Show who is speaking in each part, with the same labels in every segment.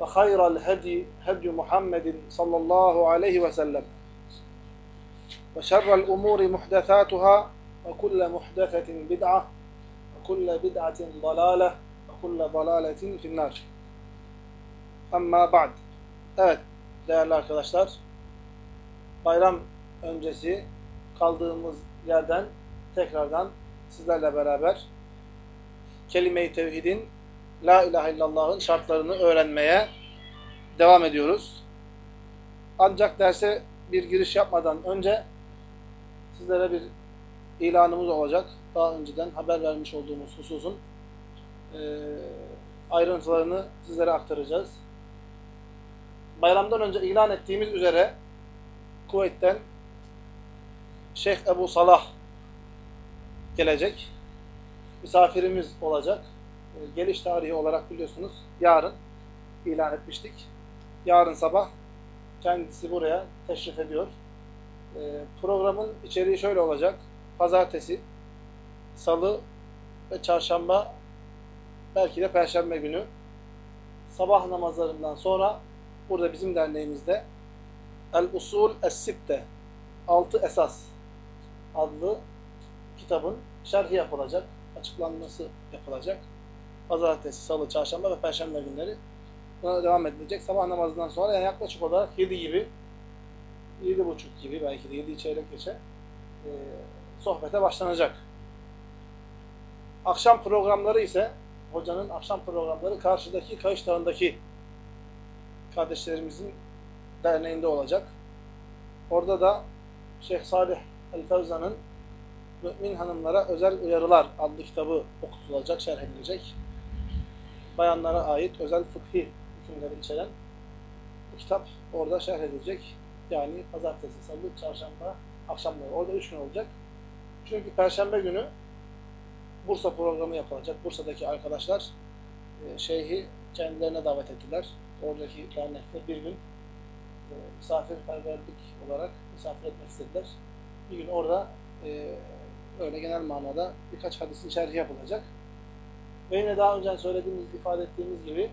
Speaker 1: وخير الهدي هدي محمد صلى الله عليه وسلم وشر الأمور محدثاتها وكل محدثة بدعة وكل بدعة ضلالة وكل ضلالة في النار Amma ba'd. Evet değerli arkadaşlar. Bayram öncesi kaldığımız yerden tekrardan sizlerle beraber kelime-i tevhidin La ilahe illallah'ın şartlarını öğrenmeye devam ediyoruz. Ancak derse bir giriş yapmadan önce sizlere bir ilanımız olacak. Daha önceden haber vermiş olduğumuz hususun e, ayrıntılarını sizlere aktaracağız. Bayramdan önce ilan ettiğimiz üzere Kuveyt'ten Şeyh Ebu Salah gelecek. Misafirimiz olacak. Geliş tarihi olarak biliyorsunuz yarın ilan etmiştik. Yarın sabah kendisi buraya teşrif ediyor. Programın içeriği şöyle olacak. Pazartesi, salı ve çarşamba belki de perşembe günü sabah namazlarından sonra burada bizim derneğimizde El-Usul Es-Sitte Altı Esas adlı kitabın şerhi yapılacak, açıklanması yapılacak. Pazartesi, salı, çarşamba ve perşembe günleri buna devam edilecek. Sabah namazından sonra yani yaklaşık olarak 7 gibi, 7.30 gibi belki de 7 çeyrek geçe e, sohbete başlanacak. Akşam programları ise hocanın akşam programları karşıdaki Kayış Dağı'ndaki kardeşlerimizin derneğinde olacak. Orada da Şeyh Salih El-Fevza'nın Mümin Hanımlara Özel Uyarılar adlı kitabı okutulacak, şerh edilecek. Bayanlara ait özel fıkhi hükümleri içeren bu kitap orada şerh edilecek. Yani pazartesi, salı, çarşamba, akşamları. Orada üç gün olacak. Çünkü perşembe günü Bursa programı yapılacak. Bursa'daki arkadaşlar e, şeyhi kendilerine davet ettiler. Oradaki dernekte bir gün e, misafirperverlik olarak misafir etmek istediler. Bir gün orada e, öyle genel manada birkaç hadisin şerhi yapılacak. Ve yine daha önce söylediğimiz, ifade ettiğimiz gibi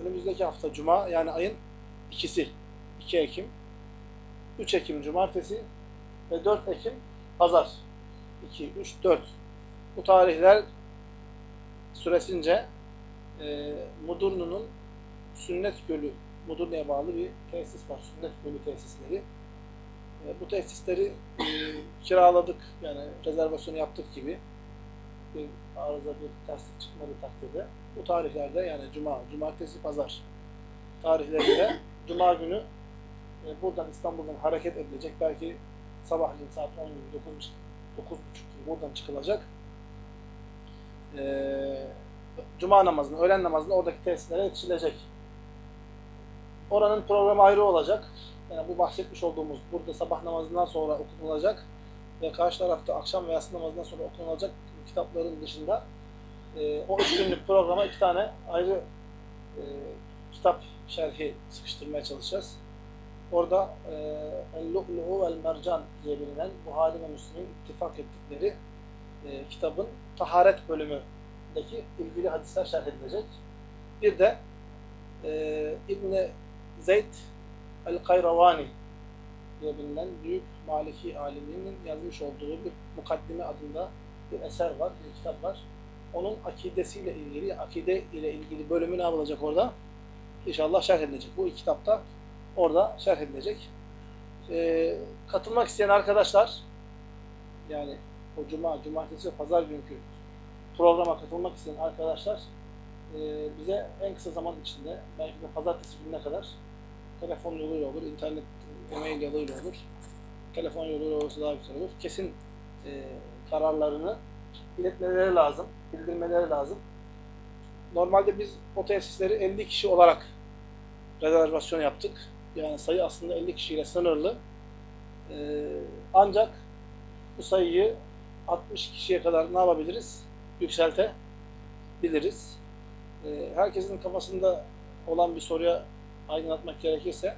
Speaker 1: önümüzdeki hafta Cuma yani ayın ikisi 2 Ekim 3 Ekim Cumartesi ve 4 Ekim Pazar 2, 3, 4 bu tarihler süresince e, Mudurnu'nun Sünnet Gölü, Mudurnu'ya bağlı bir tesis var. Sünnet Gölü tesisleri. E, bu tesisleri e, kiraladık. Yani rezervasyonu yaptık gibi. Bir arıza bir terslik çıkmadı takdirde. Bu tarihlerde yani Cuma, Cumartesi, Pazar tarihlerinde Cuma günü e, buradan İstanbul'dan hareket edilecek. Belki sabahleyin saat 10 gibi, 9, 9.30 gibi buradan çıkılacak e, cuma namazını, öğlen namazını oradaki tesislere yetişilecek. Oranın programı ayrı olacak. Yani bu bahsetmiş olduğumuz burada sabah namazından sonra okunulacak ve karşı tarafta akşam ve yatsı namazından sonra okunulacak kitapların dışında e, o üç günlük programa iki tane ayrı e, kitap şerhi sıkıştırmaya çalışacağız. Orada El-Lu'lu'u vel-Mercan diye bilinen Buhari ve Müslim'in ittifak ettikleri e, kitabın taharet bölümündeki ilgili hadisler şerh edilecek. Bir de e, İbn Zeyd el-Kayravani diye bilinen büyük Maliki aliminin yazmış olduğu bir mukaddime adında bir eser var, bir kitap var. onun akidesiyle ilgili, akide ile ilgili bölümü ne yapılacak orada? İnşallah şerh edilecek. Bu kitapta orada şerh edilecek. Ee, katılmak isteyen arkadaşlar yani o cuma, cumartesi pazar günkü programa katılmak isteyen arkadaşlar e, bize en kısa zaman içinde belki de pazartesi gününe kadar telefon yoluyla olur, internet e-mail yoluyla olur. Telefon yoluyla olursa daha güzel olur. Kesin e, kararlarını iletmeleri lazım, bildirmeleri lazım. Normalde biz o tesisleri 50 kişi olarak rezervasyon yaptık. Yani sayı aslında 50 kişiyle sınırlı. Ee, ancak bu sayıyı 60 kişiye kadar ne yapabiliriz? Yükseltebiliriz. Ee, herkesin kafasında olan bir soruya aydınlatmak gerekirse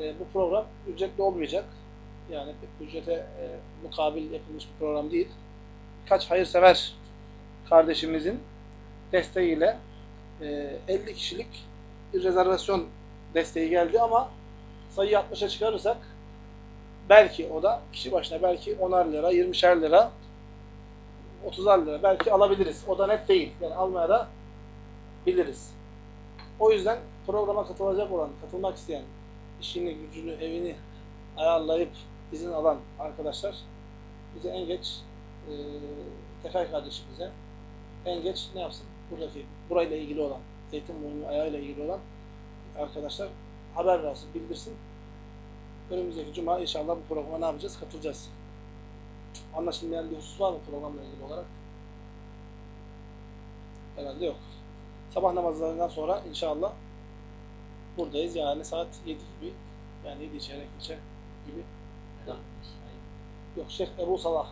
Speaker 1: e, bu program ücretli olmayacak. Yani ücrete e, mukabil yapılmış bir program değil. Kaç hayırsever kardeşimizin desteğiyle e, 50 kişilik bir rezervasyon desteği geldi ama sayıyı 60'a çıkarırsak belki o da kişi başına belki 10'ar lira, 20'şer lira 30'ar lira belki alabiliriz. O da net değil. Yani almaya da biliriz. O yüzden programa katılacak olan, katılmak isteyen, işini, gücünü, evini ayarlayıp izin alan arkadaşlar bize en geç e, Tekay kardeşimize en geç ne yapsın? Buradaki, burayla ilgili olan, Zeytinburnu ayağıyla ilgili olan arkadaşlar haber versin, bildirsin. Önümüzdeki cuma inşallah bu programa ne yapacağız? Katılacağız. Anlaşılmayan bir husus var mı programla ilgili olarak? Herhalde yok. Sabah namazlarından sonra inşallah buradayız. Yani saat 7 gibi, yani 7 çeyrek geçe gibi. Yok Şeyh Ebu Salah.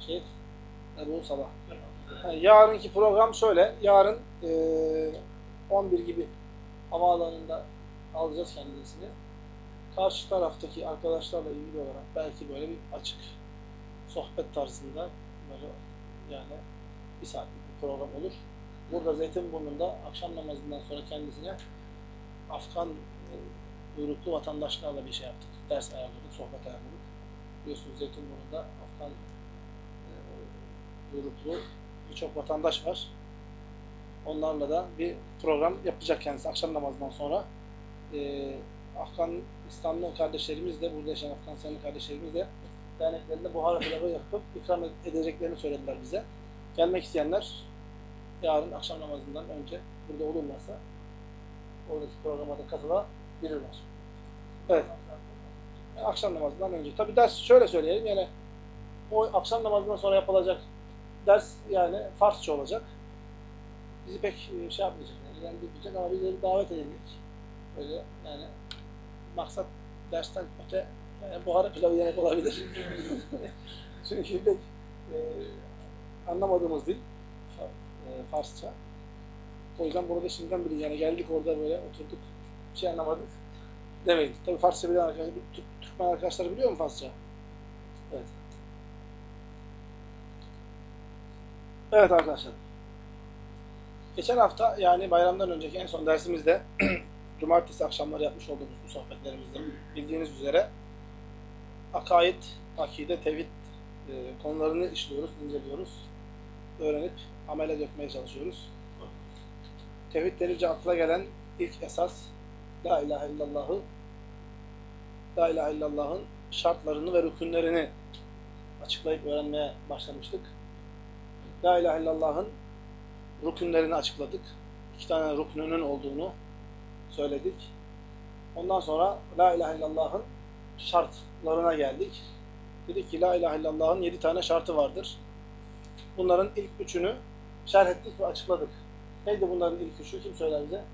Speaker 1: Şeyh Ebu. Yani yarınki program şöyle. Yarın e, 11 gibi havaalanında alacağız kendisini. Karşı taraftaki arkadaşlarla ilgili olarak belki böyle bir açık sohbet tarzında böyle yani bir saatlik bir program olur. Burada Zeytinburnu'nda akşam namazından sonra kendisine Afgan e, uyruklu vatandaşlarla bir şey yaptık. Ders ayarladık, sohbet ayarladık. Biliyorsunuz Zeytinburnu'nda Afgan uyruklu birçok vatandaş var. Onlarla da bir program yapacak kendisi akşam namazından sonra. E, Afganistanlı kardeşlerimiz de, burada yaşayan Afganistanlı kardeşlerimiz de derneklerinde buhar pilavı yapıp ikram edeceklerini söylediler bize. Gelmek isteyenler yarın akşam namazından önce burada olurlarsa oradaki programa da katılabilirler. Evet. Akşam namazından önce. Tabi ders şöyle söyleyelim yani o akşam namazından sonra yapılacak ders yani Farsça olacak. Bizi pek şey yapmayacak, yani ilgilendirmeyecek ama bizleri davet edildik. Böyle yani maksat dersten öte yani buhara pilavı yemek olabilir. Çünkü pek e, anlamadığımız dil e, Farsça. O yüzden burada şimdiden bilin yani geldik orada böyle oturduk bir şey anlamadık demeyin. Tabii Farsça bilen arkadaşlar, Türkmen arkadaşlar biliyor mu Farsça? Evet. Evet arkadaşlar. Geçen hafta yani bayramdan önceki en son dersimizde cumartesi akşamları yapmış olduğumuz bu sohbetlerimizde bildiğiniz üzere akaid, akide, tevhid e, konularını işliyoruz, inceliyoruz. Öğrenip amele dökmeye çalışıyoruz. Tevhid denince akla gelen ilk esas La ilahe illallah'ı La ilahe illallah'ın şartlarını ve rükünlerini açıklayıp öğrenmeye başlamıştık. La ilahe illallah'ın rükünlerini açıkladık. İki tane rüknünün olduğunu söyledik. Ondan sonra La ilahe illallah'ın şartlarına geldik. Dedik ki La ilahe illallah'ın yedi tane şartı vardır. Bunların ilk üçünü şerh ettik ve açıkladık. Neydi bunların ilk üçü? Kim söyler bize?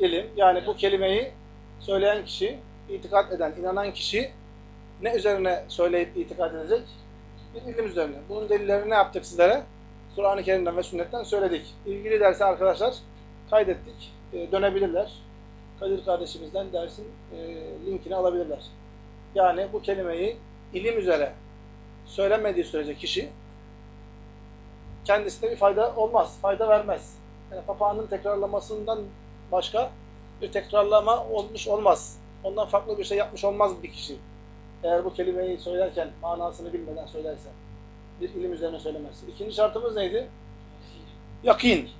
Speaker 1: İlim. Yani bu kelimeyi söyleyen kişi, itikat eden, inanan kişi ne üzerine söyleyip itikat edecek? Bir ilim üzerine. Bunun delillerini ne yaptık sizlere? Kur'an-ı Kerim'den ve sünnetten söyledik. İlgili derse arkadaşlar kaydettik. E, dönebilirler. Kadir kardeşimizden dersin e, linkini alabilirler. Yani bu kelimeyi ilim üzere söylemediği sürece kişi kendisine bir fayda olmaz, fayda vermez. Yani papağanın tekrarlamasından başka bir tekrarlama olmuş olmaz. Ondan farklı bir şey yapmış olmaz bir kişi. Eğer bu kelimeyi söylerken manasını bilmeden söylerse. Bir ilim üzerine söylemezse. İkinci şartımız neydi? Yakin.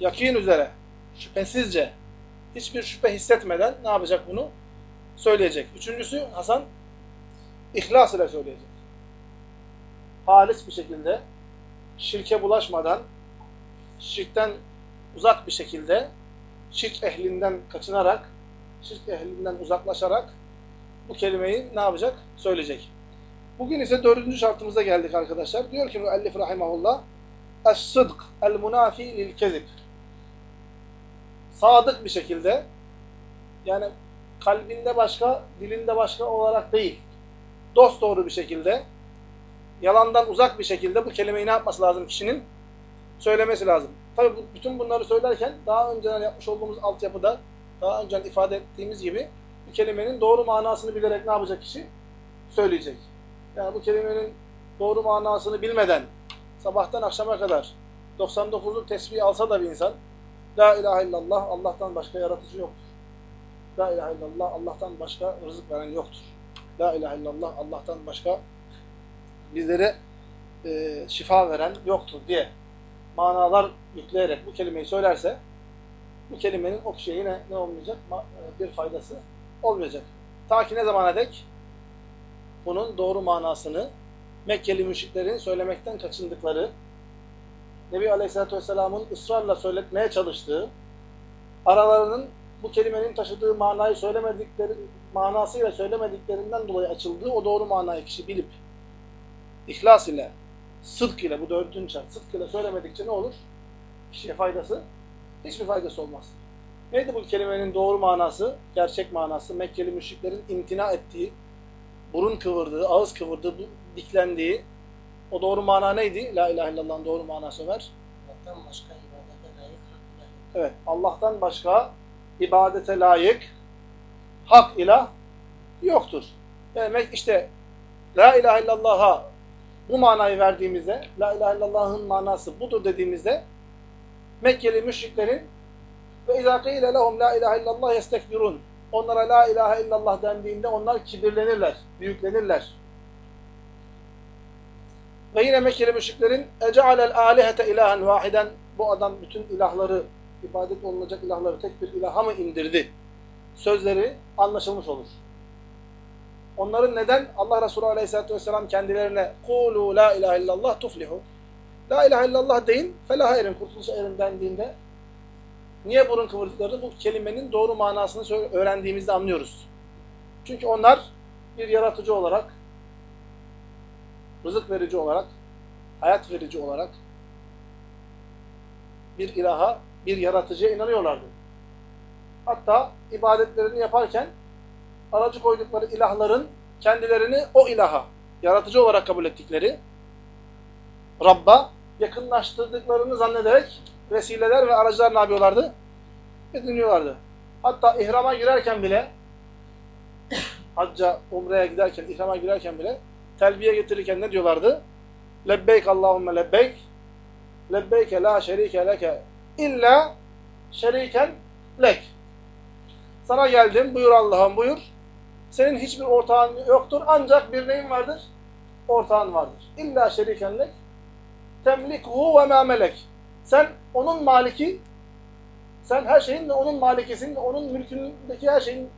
Speaker 1: Yakin üzere. Şüphesizce. Hiçbir şüphe hissetmeden ne yapacak bunu? Söyleyecek. Üçüncüsü Hasan ihlas ile söyleyecek. Halis bir şekilde şirke bulaşmadan şirkten uzak bir şekilde şirk ehlinden kaçınarak şirk ehlinden uzaklaşarak bu kelimeyi ne yapacak? Söyleyecek. Bugün ise dördüncü şartımıza geldik arkadaşlar. Diyor ki müellif rahimahullah Es-sıdk el-munafi lil-kezib Sadık bir şekilde yani kalbinde başka, dilinde başka olarak değil. Dost doğru bir şekilde yalandan uzak bir şekilde bu kelimeyi ne yapması lazım kişinin? Söylemesi lazım. Tabi bütün bunları söylerken daha önceden yapmış olduğumuz altyapıda daha önceden ifade ettiğimiz gibi bu kelimenin doğru manasını bilerek ne yapacak kişi? Söyleyecek. Yani bu kelimenin doğru manasını bilmeden sabahtan akşama kadar 99'luk tesbih alsa da bir insan La ilahe illallah Allah'tan başka yaratıcı yoktur. La ilahe illallah Allah'tan başka rızık veren yoktur. La ilahe illallah Allah'tan başka bizlere e, şifa veren yoktur diye manalar yükleyerek bu kelimeyi söylerse bu kelimenin o kişiye yine ne olmayacak? E, bir faydası olmayacak. Ta ki ne zamana dek? Bunun doğru manasını Mekkeli müşriklerin söylemekten kaçındıkları, Nebi Aleyhisselatü Vesselam'ın ısrarla söyletmeye çalıştığı, aralarının bu kelimenin taşıdığı manayı söylemedikleri, manasıyla söylemediklerinden dolayı açıldığı o doğru manayı kişi bilip, ihlas ile, sıdk ile, bu dördüncü şart, sıdk ile söylemedikçe ne olur? Kişiye faydası, hiçbir faydası olmaz. Neydi bu kelimenin doğru manası, gerçek manası? Mekkeli müşriklerin imtina ettiği, burun kıvırdığı, ağız kıvırdığı, diklendiği, o doğru mana neydi? La ilahe illallah'ın doğru manası Ömer.
Speaker 2: Allah'tan başka ibadete layık
Speaker 1: Evet, Allah'tan başka ibadete layık hak ilah yoktur. Demek işte La ilahe illallah'a bu manayı verdiğimizde, La ilahe illallah'ın manası budur dediğimizde Mekkeli müşriklerin ve izâ qîle lehum la ilahe illallah yestekbirun. Onlara la ilahe illallah dendiğinde onlar kibirlenirler, büyüklenirler. Ve yine Mekkeli müşriklerin ece'alel alihete ilahen vahiden bu adam bütün ilahları, ibadet olunacak ilahları tek bir ilaha mı indirdi? Sözleri anlaşılmış olur. Onların neden Allah Resulü Aleyhisselatü Vesselam kendilerine kulu la ilahe illallah tuflihu La ilahe illallah deyin, felaha erin, kurtuluşa erin dendiğinde niye burun kıvırdıklarını bu kelimenin doğru manasını öğrendiğimizde anlıyoruz. Çünkü onlar bir yaratıcı olarak, rızık verici olarak, hayat verici olarak bir ilaha, bir yaratıcıya inanıyorlardı. Hatta ibadetlerini yaparken aracı koydukları ilahların kendilerini o ilaha, yaratıcı olarak kabul ettikleri Rabb'a yakınlaştırdıklarını zannederek vesileler ve aracılar ne yapıyorlardı? Ediniyorlardı. Hatta ihrama girerken bile hacca, umreye giderken, ihrama girerken bile telbiye getirirken ne diyorlardı? Lebbeyk Allahümme lebbeyk lebbeyke la şerike leke illa şeriken lek. Sana geldim, buyur Allah'ım buyur. Senin hiçbir ortağın yoktur ancak bir neyin vardır? Ortağın vardır. İlla şeriken lek temlikuhu ve ma melek. Sen onun maliki, sen her şeyin ve onun malikisin, onun mülkündeki her şeyin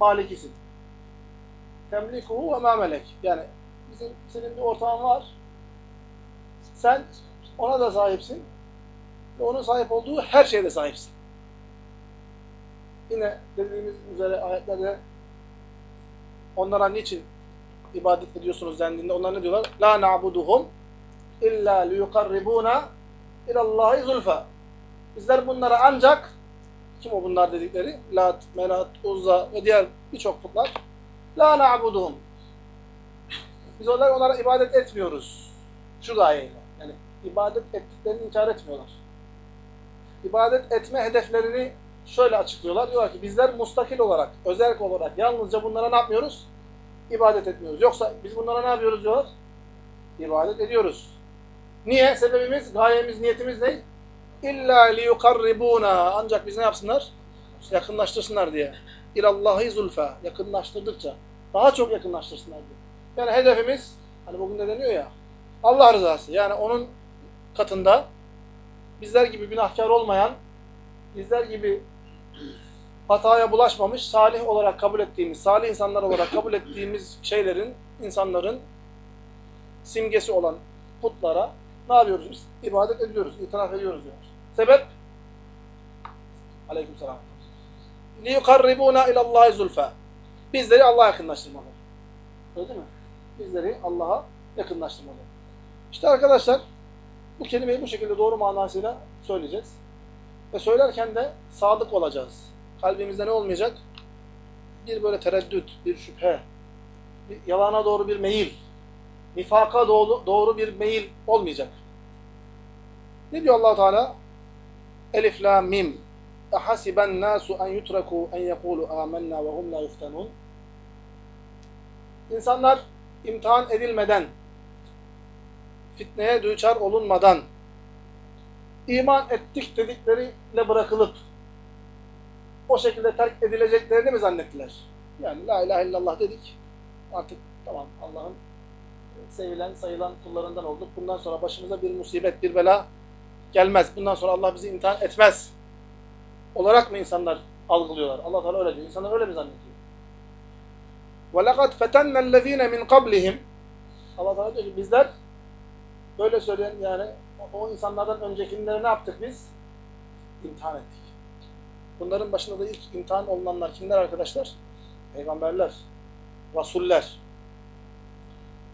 Speaker 1: malikisin. Temlikuhu ve melek. Yani bizim senin bir ortağın var. Sen ona da sahipsin. Ve onun sahip olduğu her şeye de sahipsin. Yine dediğimiz üzere ayetlerde onlara niçin ibadet ediyorsunuz dendiğinde onlar ne diyorlar? La na'buduhum illa liyukarribuna ilallahi zulfa. Bizler bunlara ancak kim o bunlar dedikleri? Lat, Menat, Uzza ve diğer birçok putlar. La na'buduhum. Biz onlara, onlara ibadet etmiyoruz. Şu gayeyle. Yani ibadet ettiklerini inkar etmiyorlar. İbadet etme hedeflerini şöyle açıklıyorlar. Diyorlar ki bizler mustakil olarak, özel olarak yalnızca bunlara ne yapmıyoruz? İbadet etmiyoruz. Yoksa biz bunlara ne yapıyoruz diyorlar? İbadet ediyoruz. Niye? Sebebimiz, gayemiz, niyetimiz ne? İlla liyukarribuna. Ancak biz ne yapsınlar? Yakınlaştırsınlar diye. İlallahi zulfa. Yakınlaştırdıkça. Daha çok yakınlaştırsınlar diye. Yani hedefimiz, hani bugün de deniyor ya, Allah rızası. Yani onun katında bizler gibi günahkar olmayan, bizler gibi hataya bulaşmamış, salih olarak kabul ettiğimiz, salih insanlar olarak kabul ettiğimiz şeylerin, insanların simgesi olan putlara ne yapıyoruz biz? İbadet ediyoruz, itiraf ediyoruz diyor. Sebep? Aleykümselam. لِيُقَرِّبُونَ اِلَى اللّٰهِ زُلْفَى Bizleri Allah'a yakınlaştırmalı. Öyle değil mi? Bizleri Allah'a yakınlaştırmalı. İşte arkadaşlar bu kelimeyi bu şekilde doğru manasıyla söyleyeceğiz. Ve söylerken de sadık olacağız. Kalbimizde ne olmayacak? Bir böyle tereddüt, bir şüphe, bir yalana doğru bir meyil, nifaka doğru, doğru bir meyil olmayacak. Ne diyor allah Teala? Elif, la, mim. Nasu en yutraku en yekulu amennâ ve hum la yuftenun. İnsanlar imtihan edilmeden, fitneye düçar olunmadan, iman ettik dedikleriyle bırakılıp, o şekilde terk edileceklerini mi zannettiler? Yani la ilahe illallah dedik, artık tamam Allah'ın sevilen, sayılan kullarından olduk. Bundan sonra başımıza bir musibet, bir bela gelmez. Bundan sonra Allah bizi imtihan etmez. Olarak mı insanlar algılıyorlar? Allah Teala öyle diyor. İnsanlar öyle mi zannediyor? وَلَقَدْ فَتَنَّ الَّذ۪ينَ مِنْ قَبْلِهِمْ Allah Teala diyor ki bizler böyle söyleyen yani o, o insanlardan öncekileri ne yaptık biz? İmtihan ettik. Bunların başında da ilk imtihan olunanlar kimler arkadaşlar? Peygamberler, rasuller.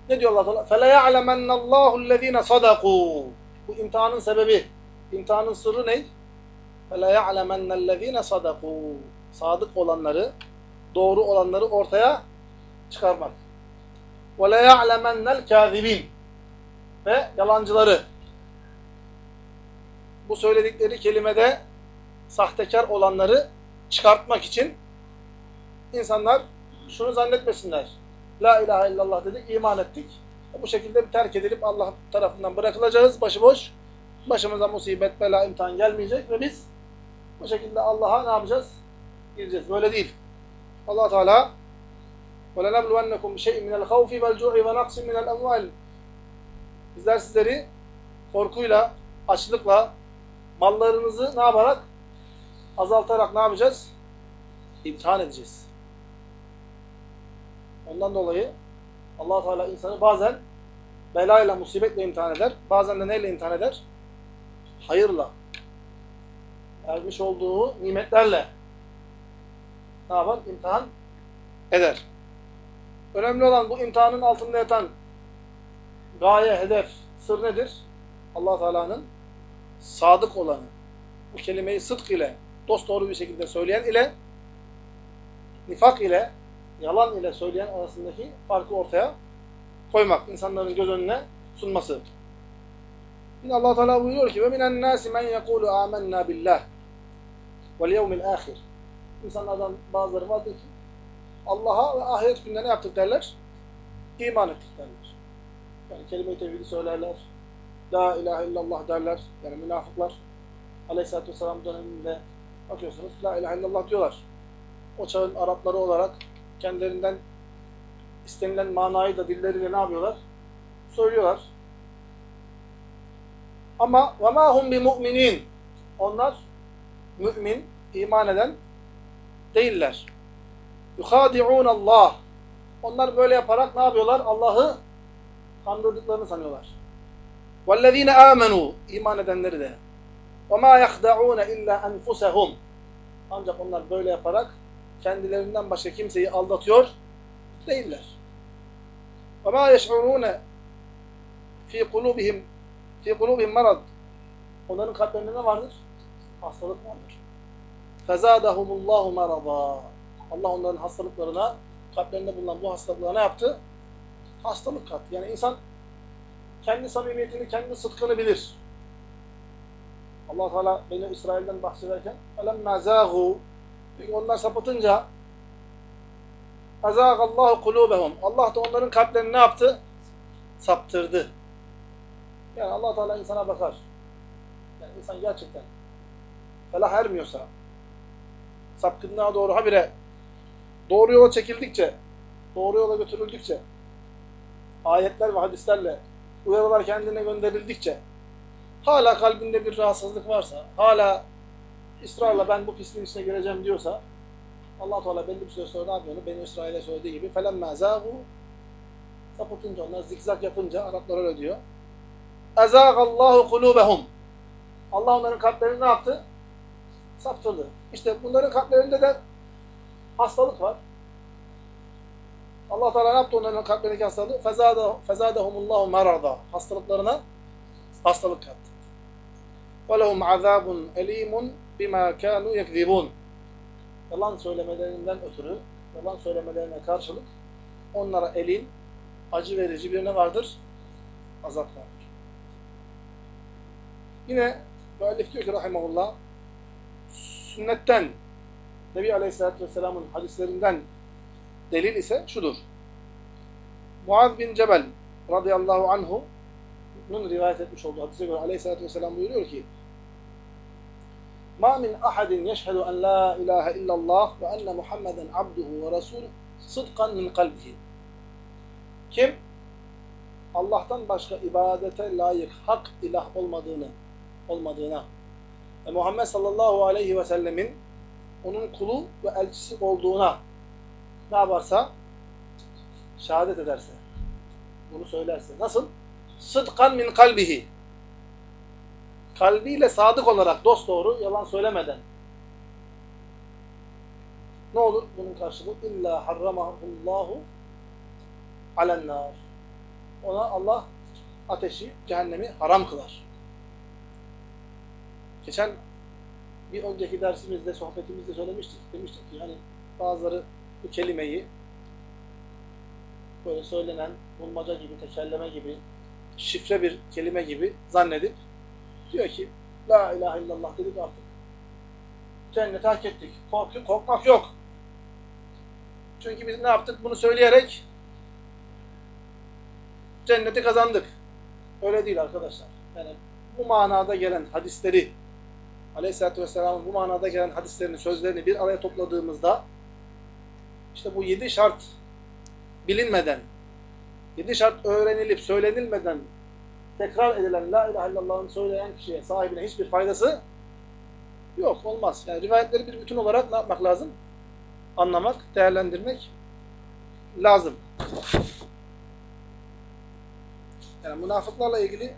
Speaker 1: Ne diyor Allah Teala? فَلَيَعْلَمَنَّ اللّٰهُ الَّذ۪ينَ صَدَقُوا Bu imtihanın sebebi, imtihanın sırrı ne? فَلَيَعْلَمَنَّ الَّذ۪ينَ صَدَقُوا Sadık olanları, doğru olanları ortaya çıkarmak. وَلَيَعْلَمَنَّ الْكَاذِب۪ينَ Ve yalancıları. Bu söyledikleri kelimede sahtekar olanları çıkartmak için insanlar şunu zannetmesinler. La ilahe illallah dedik, iman ettik. Bu şekilde bir terk edilip Allah tarafından bırakılacağız, başıboş. Başımıza musibet, bela, imtihan gelmeyecek ve biz bu şekilde Allah'a ne yapacağız? Gireceğiz. Böyle değil. allah Teala وَلَنَبْلُوَنَّكُمْ بِشَيْءٍ مِنَ الْخَوْفِ وَالْجُوعِ وَنَقْسٍ مِنَ الْاَمْوَالِ Bizler sizleri korkuyla, açlıkla, mallarınızı ne yaparak? Azaltarak ne yapacağız? İmtihan edeceğiz. Ondan dolayı allah Teala insanı bazen belayla, musibetle imtihan eder. Bazen de neyle imtihan eder? Hayırla. Vermiş olduğu nimetlerle ne yapar? İmtihan eder. Önemli olan bu imtihanın altında yatan gaye, hedef, sır nedir? allah Teala'nın sadık olanı. Bu kelimeyi sıdk ile, dosdoğru bir şekilde söyleyen ile nifak ile, yalan ile söyleyen arasındaki farkı ortaya koymak, insanların göz önüne sunması. Yine Allah Teala buyuruyor ki: "Ve minen nasi men yekulu amennâ billah ve'l yevmil ahir." İnsanlardan bazıları vardır ki Allah'a ve ahiret gününe ne yaptık derler? İman ettik derler. Yani kelime-i tevhidi söylerler. La ilahe illallah derler. Yani münafıklar Aleyhisselatü Vesselam döneminde bakıyorsunuz La ilahe illallah diyorlar. O çağın Arapları olarak kendilerinden istenilen manayı da dilleriyle ne yapıyorlar? Söylüyorlar. Ama وَمَا هُمْ بِمُؤْمِنِينَ Onlar mümin, iman eden değiller. يُخَادِعُونَ Allah. Onlar böyle yaparak ne yapıyorlar? Allah'ı kandırdıklarını sanıyorlar. وَالَّذ۪ينَ آمَنُوا İman edenleri de. وَمَا يَخْدَعُونَ اِلَّا أَنْفُسَهُمْ Ancak onlar böyle yaparak kendilerinden başka kimseyi aldatıyor değiller. وَمَا يَشْعُرُونَ فِي قُلُوبِهِمْ فِي قُلُوبِهِمْ marad. Onların kalplerinde ne vardır? Hastalık vardır. فَزَادَهُمُ اللّٰهُ مَرَضًا Allah onların hastalıklarına, kalplerinde bulunan bu hastalıklara ne yaptı? Hastalık kattı. Yani insan kendi samimiyetini, kendi sıdkını bilir. allah Teala beni İsrail'den bahsederken اَلَمَّا زَاغُوا Çünkü onlar sapıtınca Allahu kulubehum. Allah da onların kalplerini ne yaptı? Saptırdı. Yani Allah Teala insana bakar. Yani insan gerçekten felah ermiyorsa sapkınlığa doğru habire doğru yola çekildikçe doğru yola götürüldükçe ayetler ve hadislerle uyarılar kendine gönderildikçe hala kalbinde bir rahatsızlık varsa, hala ısrarla ben bu pisliğin içine gireceğim diyorsa, allah Teala belli bir süre sonra ne yapıyor? onu? Beni İsrail'e söylediği gibi فَلَمَّا زَاغُوا Sapıtınca onlar, zikzak yapınca, Araplar öyle diyor. اَزَاغَ اللّٰهُ قُلُوبَهُمْ Allah onların kalplerini ne yaptı? Saptırdı. İşte bunların kalplerinde de hastalık var. Allah Teala ne yaptı onların kalplerindeki hastalığı? فَزَادَهُمُ اللّٰهُ مَرَضًا Hastalıklarına hastalık kattı. وَلَهُمْ عَذَابٌ اَل۪يمٌ bima kanu yekzibun. Yalan söylemelerinden ötürü, yalan söylemelerine karşılık onlara elin acı verici bir ne vardır? Azap vardır. Yine müellif diyor ki rahimahullah sünnetten Nebi Aleyhisselatü Vesselam'ın hadislerinden delil ise şudur. Muaz bin Cebel radıyallahu anhu'nun rivayet etmiş olduğu hadise göre Aleyhisselatü Vesselam buyuruyor ki Min ahadin yeşhedü en la ilahe illallah ve enne Muhammeden abduhu ve rasulü sıdkan min kalbihi. Kim? Allah'tan başka ibadete layık hak ilah olmadığını olmadığına ve Muhammed sallallahu aleyhi ve sellemin onun kulu ve elçisi olduğuna ne yaparsa şehadet ederse bunu söylerse. Nasıl? Sıdkan min kalbihi kalbiyle sadık olarak dost doğru yalan söylemeden ne olur bunun karşılığı illa harramahullahu alennar ona Allah ateşi, cehennemi haram kılar. Geçen bir önceki dersimizde, sohbetimizde söylemiştik. Demiştik ki hani bazıları bu kelimeyi böyle söylenen bulmaca gibi, tekerleme gibi, şifre bir kelime gibi zannedip diyor ki La ilahe illallah dedik artık. Cenneti hak ettik. Korku, korkmak yok. Çünkü biz ne yaptık? Bunu söyleyerek cenneti kazandık. Öyle değil arkadaşlar. Yani bu manada gelen hadisleri Aleyhisselatü Vesselam'ın bu manada gelen hadislerini, sözlerini bir araya topladığımızda işte bu yedi şart bilinmeden, yedi şart öğrenilip söylenilmeden tekrar edilen La ilahe illallah'ın söyleyen kişiye, sahibine hiçbir faydası yok, olmaz. Yani rivayetleri bir bütün olarak ne yapmak lazım? Anlamak, değerlendirmek lazım. Yani münafıklarla ilgili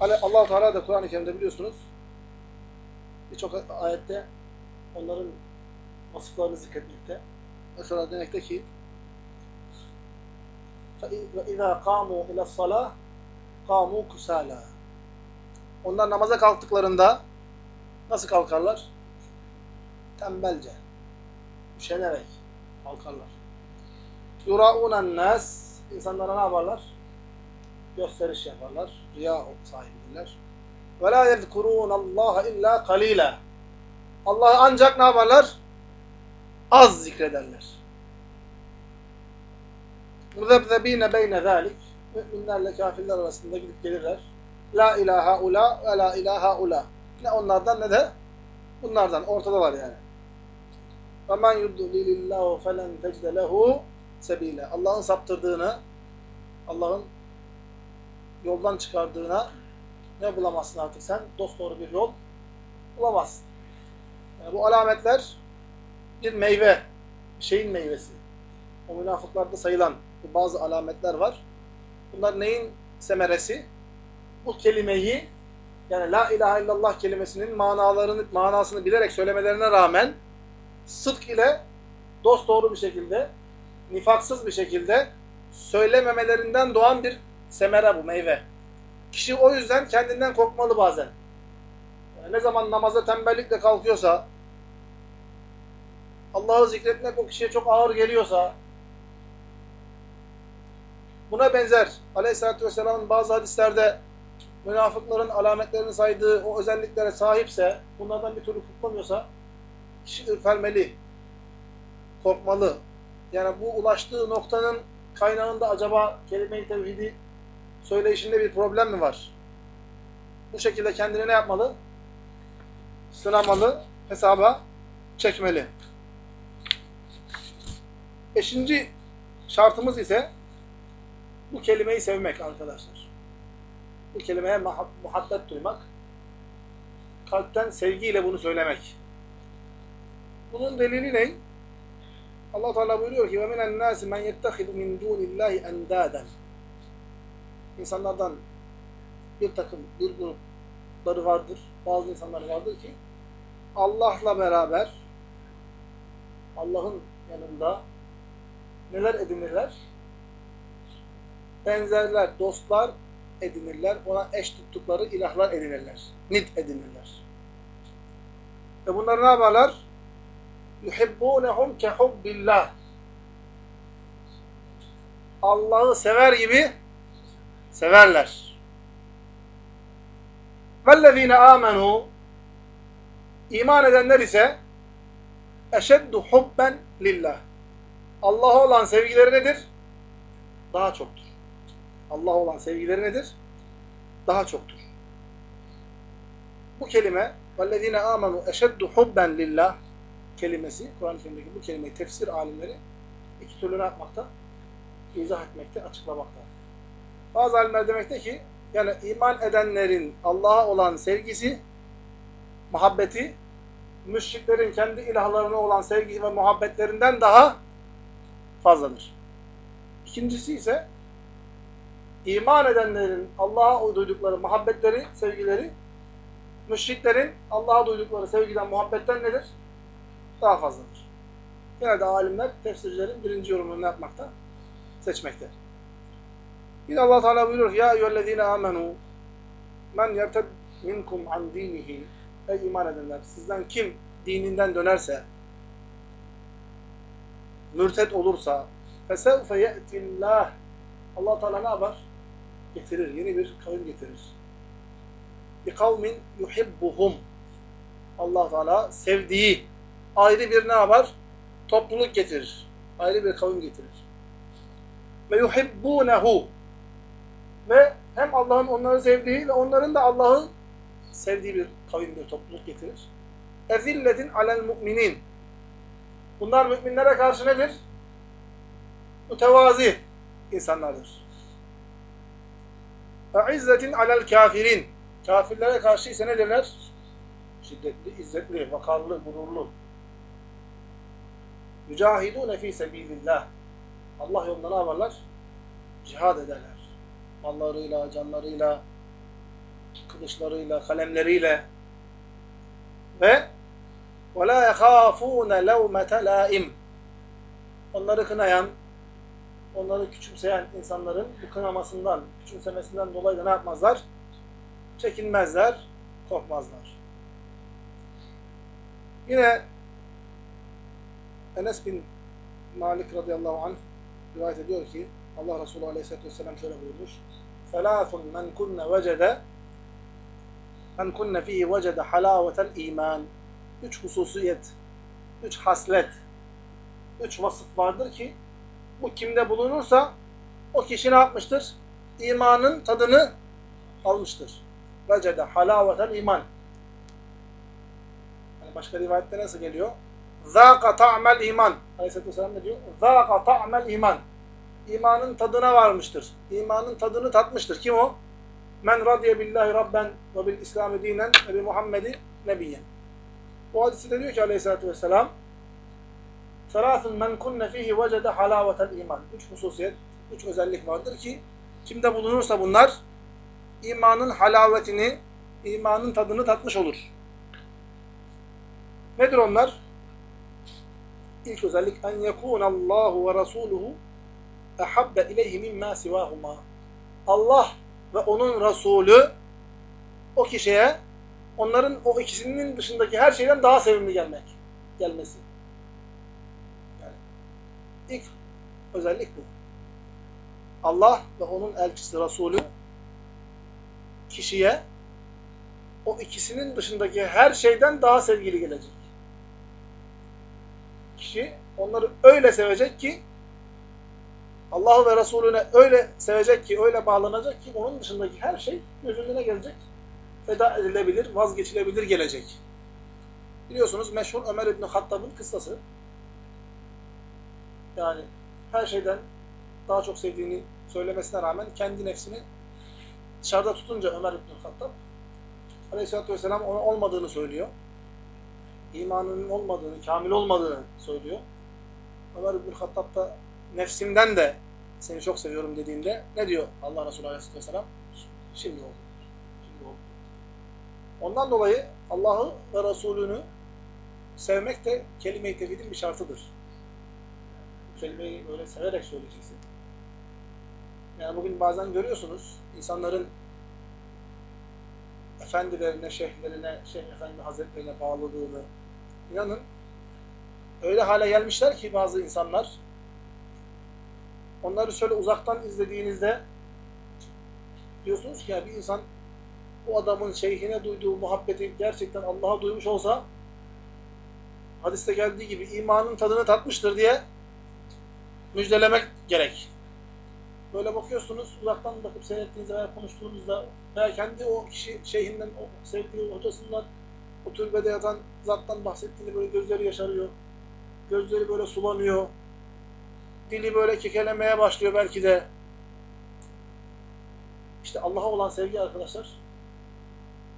Speaker 1: allah Teala da Kur'an-ı Kerim'de biliyorsunuz birçok ayette onların vasıflarını zikretmekte. Mesela demekte ki وَاِذَا قَامُوا اِلَى الصَّلَاةِ قَامُوا كُسَالًا Onlar namaza kalktıklarında nasıl kalkarlar? Tembelce, üşenerek kalkarlar. يُرَاءُونَ النَّاسِ İnsanlara ne yaparlar? Gösteriş yaparlar. Riya sahibidirler. وَلَا يَذْكُرُونَ اللّٰهَ اِلَّا قَلِيلًا Allah'ı ancak ne yaparlar? Az zikrederler. Muzebzebine beyne zalik. Müminlerle kafirler arasında gidip gelirler. La ilaha ula ve la ilaha ula. Ne onlardan ne de bunlardan. Ortada var yani. Ve men yudlilillahu felen tecde lehu sebile. Allah'ın saptırdığını, Allah'ın yoldan çıkardığına ne bulamazsın artık sen? Dosdoğru bir yol bulamazsın. Yani bu alametler bir meyve, şeyin meyvesi. O münafıklarda sayılan bazı alametler var. Bunlar neyin semeresi? Bu kelimeyi yani la ilahe illallah kelimesinin manalarını, manasını bilerek söylemelerine rağmen sıdk ile dost doğru bir şekilde nifaksız bir şekilde söylememelerinden doğan bir semere bu meyve. Kişi o yüzden kendinden korkmalı bazen. Yani ne zaman namaza tembellikle kalkıyorsa, Allah'ı zikretmek o kişiye çok ağır geliyorsa, buna benzer Aleyhisselatü Vesselam'ın bazı hadislerde münafıkların alametlerini saydığı o özelliklere sahipse, bunlardan bir türlü kurtulamıyorsa, kişi ürpermeli, korkmalı, yani bu ulaştığı noktanın kaynağında acaba kelime-i tevhidi söyleyişinde bir problem mi var? Bu şekilde kendini ne yapmalı? Sınamalı, hesaba çekmeli. Beşinci şartımız ise bu kelimeyi sevmek arkadaşlar. Bu kelimeye muhab- muhabbet duymak. Kalpten sevgiyle bunu söylemek. Bunun delili ne? Allah Teala buyuruyor ki: "Ve minen nâsi men yettehidu min dûnillâhi endâden." İnsanlardan bir takım, bir grupları vardır. Bazı insanlar vardır ki Allah'la beraber Allah'ın yanında neler edinirler? Benzerler, dostlar edinirler. Ona eş tuttukları ilahlar edinirler. Nid edinirler. Ve bunları ne yaparlar? yuhibbunehum kehubbillah. Allah'ı sever gibi severler. Vellezine amenu iman edenler ise eşeddu hubben lillah. Allah'a olan sevgileri nedir? Daha çoktur. Allah'a olan sevgileri nedir? Daha çoktur. Bu kelime vellezine amenu eşeddu hubben lillah kelimesi, Kur'an-ı Kerim'deki bu kelimeyi tefsir alimleri iki türlü ne yapmakta? İzah etmekte, açıklamakta. Bazı alimler demekte ki, yani iman edenlerin Allah'a olan sevgisi, muhabbeti, müşriklerin kendi ilahlarına olan sevgi ve muhabbetlerinden daha fazladır. İkincisi ise, iman edenlerin Allah'a duydukları muhabbetleri, sevgileri, müşriklerin Allah'a duydukları sevgiden, muhabbetten nedir? daha fazladır. Genelde alimler tefsircilerin birinci yorumunu yapmakta? Seçmekte. Yine Allah Teala buyuruyor ya eyyühellezine amenu men yerted minkum an dinihi ey iman edenler sizden kim dininden dönerse mürted olursa fesevfe ye'tillah Allah Teala ne yapar? Getirir. Yeni bir kavim getirir. Bir kavmin yuhibbuhum Allah Teala sevdiği ayrı bir ne yapar? Topluluk getirir. Ayrı bir kavim getirir. Ve yuhibbunehu ve hem Allah'ın onları sevdiği ve onların da Allah'ın sevdiği bir kavim, bir topluluk getirir. Ezilletin alel mu'minin Bunlar müminlere karşı nedir? Mütevazi insanlardır. Ve izzetin alel kafirin Kafirlere karşı ise nedirler? Şiddetli, izzetli, vakarlı, gururlu. Yücahidûne fî sebîlillah. Allah yolunda ne yaparlar? Cihad ederler. Mallarıyla, canlarıyla, kılıçlarıyla, kalemleriyle ve وَلَا يَخَافُونَ لَوْمَةَ لَائِمٍ Onları kınayan, onları küçümseyen insanların bu kınamasından, küçümsemesinden dolayı da ne yapmazlar? Çekinmezler, korkmazlar. Yine Enes bin Malik radıyallahu anh rivayet ediyor ki Allah Resulü aleyhisselatü vesselam şöyle buyurmuş. Selâfun men kunne vecede men kunne fihi vecede halâvetel iman. Üç hususiyet, üç haslet, üç vasıf vardır ki bu kimde bulunursa o kişi ne yapmıştır? İmanın tadını almıştır. Vecede halâvetel iman. Yani başka rivayette nasıl geliyor? Zâka ta'mel iman. Aleyhisselatü Vesselam ne diyor? Zâka ta'mel iman. İmanın tadına varmıştır. İmanın tadını tatmıştır. Kim o? Men radiye billahi rabben ve bil İslami dinen ve bi Muhammedi nebiyyen. Bu hadisi de diyor ki aleyhissalatü vesselam Selâthun men kunne fihi vecede halâvetel iman. Üç hususiyet, üç özellik vardır ki kimde bulunursa bunlar imanın halavetini, imanın tadını tatmış olur. Nedir onlar? İlk özellik en yekunallahu ve rasuluhu ehabbe ileyhi mimma sivahuma. Allah ve onun Resulü o kişiye onların o ikisinin dışındaki her şeyden daha sevimli gelmek. Gelmesi. İlk özellik bu. Allah ve onun elçisi Resulü kişiye o ikisinin dışındaki her şeyden daha sevgili gelecek. Kişi onları öyle sevecek ki Allah'ı ve Resulüne öyle sevecek ki, öyle bağlanacak ki onun dışındaki her şey gözüne gelecek. Feda edilebilir, vazgeçilebilir gelecek. Biliyorsunuz meşhur Ömer İbni Hattab'ın kıssası. Yani her şeyden daha çok sevdiğini söylemesine rağmen kendi nefsini dışarıda tutunca Ömer İbn Hattab Aleyhisselatü Vesselam ona olmadığını söylüyor. İmanının olmadığını, kamil olmadığını söylüyor. Ömer İbn Hattab da nefsimden de seni çok seviyorum dediğinde ne diyor Allah Resulü Aleyhisselatü Vesselam? Şimdi oldu. Şimdi oldu. Ondan dolayı Allah'ı ve Resulünü sevmek de kelime-i tevhidin bir şartıdır. Kelimeyi böyle severek söyleyeceksin. Yani bugün bazen görüyorsunuz insanların efendilerine, şeyhlerine, şeyh efendi hazretlerine bağlılığını inanın öyle hale gelmişler ki bazı insanlar onları şöyle uzaktan izlediğinizde diyorsunuz ki ya bir insan o adamın şeyhine duyduğu muhabbeti gerçekten Allah'a duymuş olsa hadiste geldiği gibi imanın tadını tatmıştır diye müjdelemek gerek. Böyle bakıyorsunuz, uzaktan bakıp seyrettiğinizde veya konuştuğunuzda veya kendi o kişi şeyhinden, o sevdiği hocasından, o türbede yatan zattan bahsettiğinde böyle gözleri yaşarıyor. Gözleri böyle sulanıyor. Dili böyle kekelemeye başlıyor belki de. İşte Allah'a olan sevgi arkadaşlar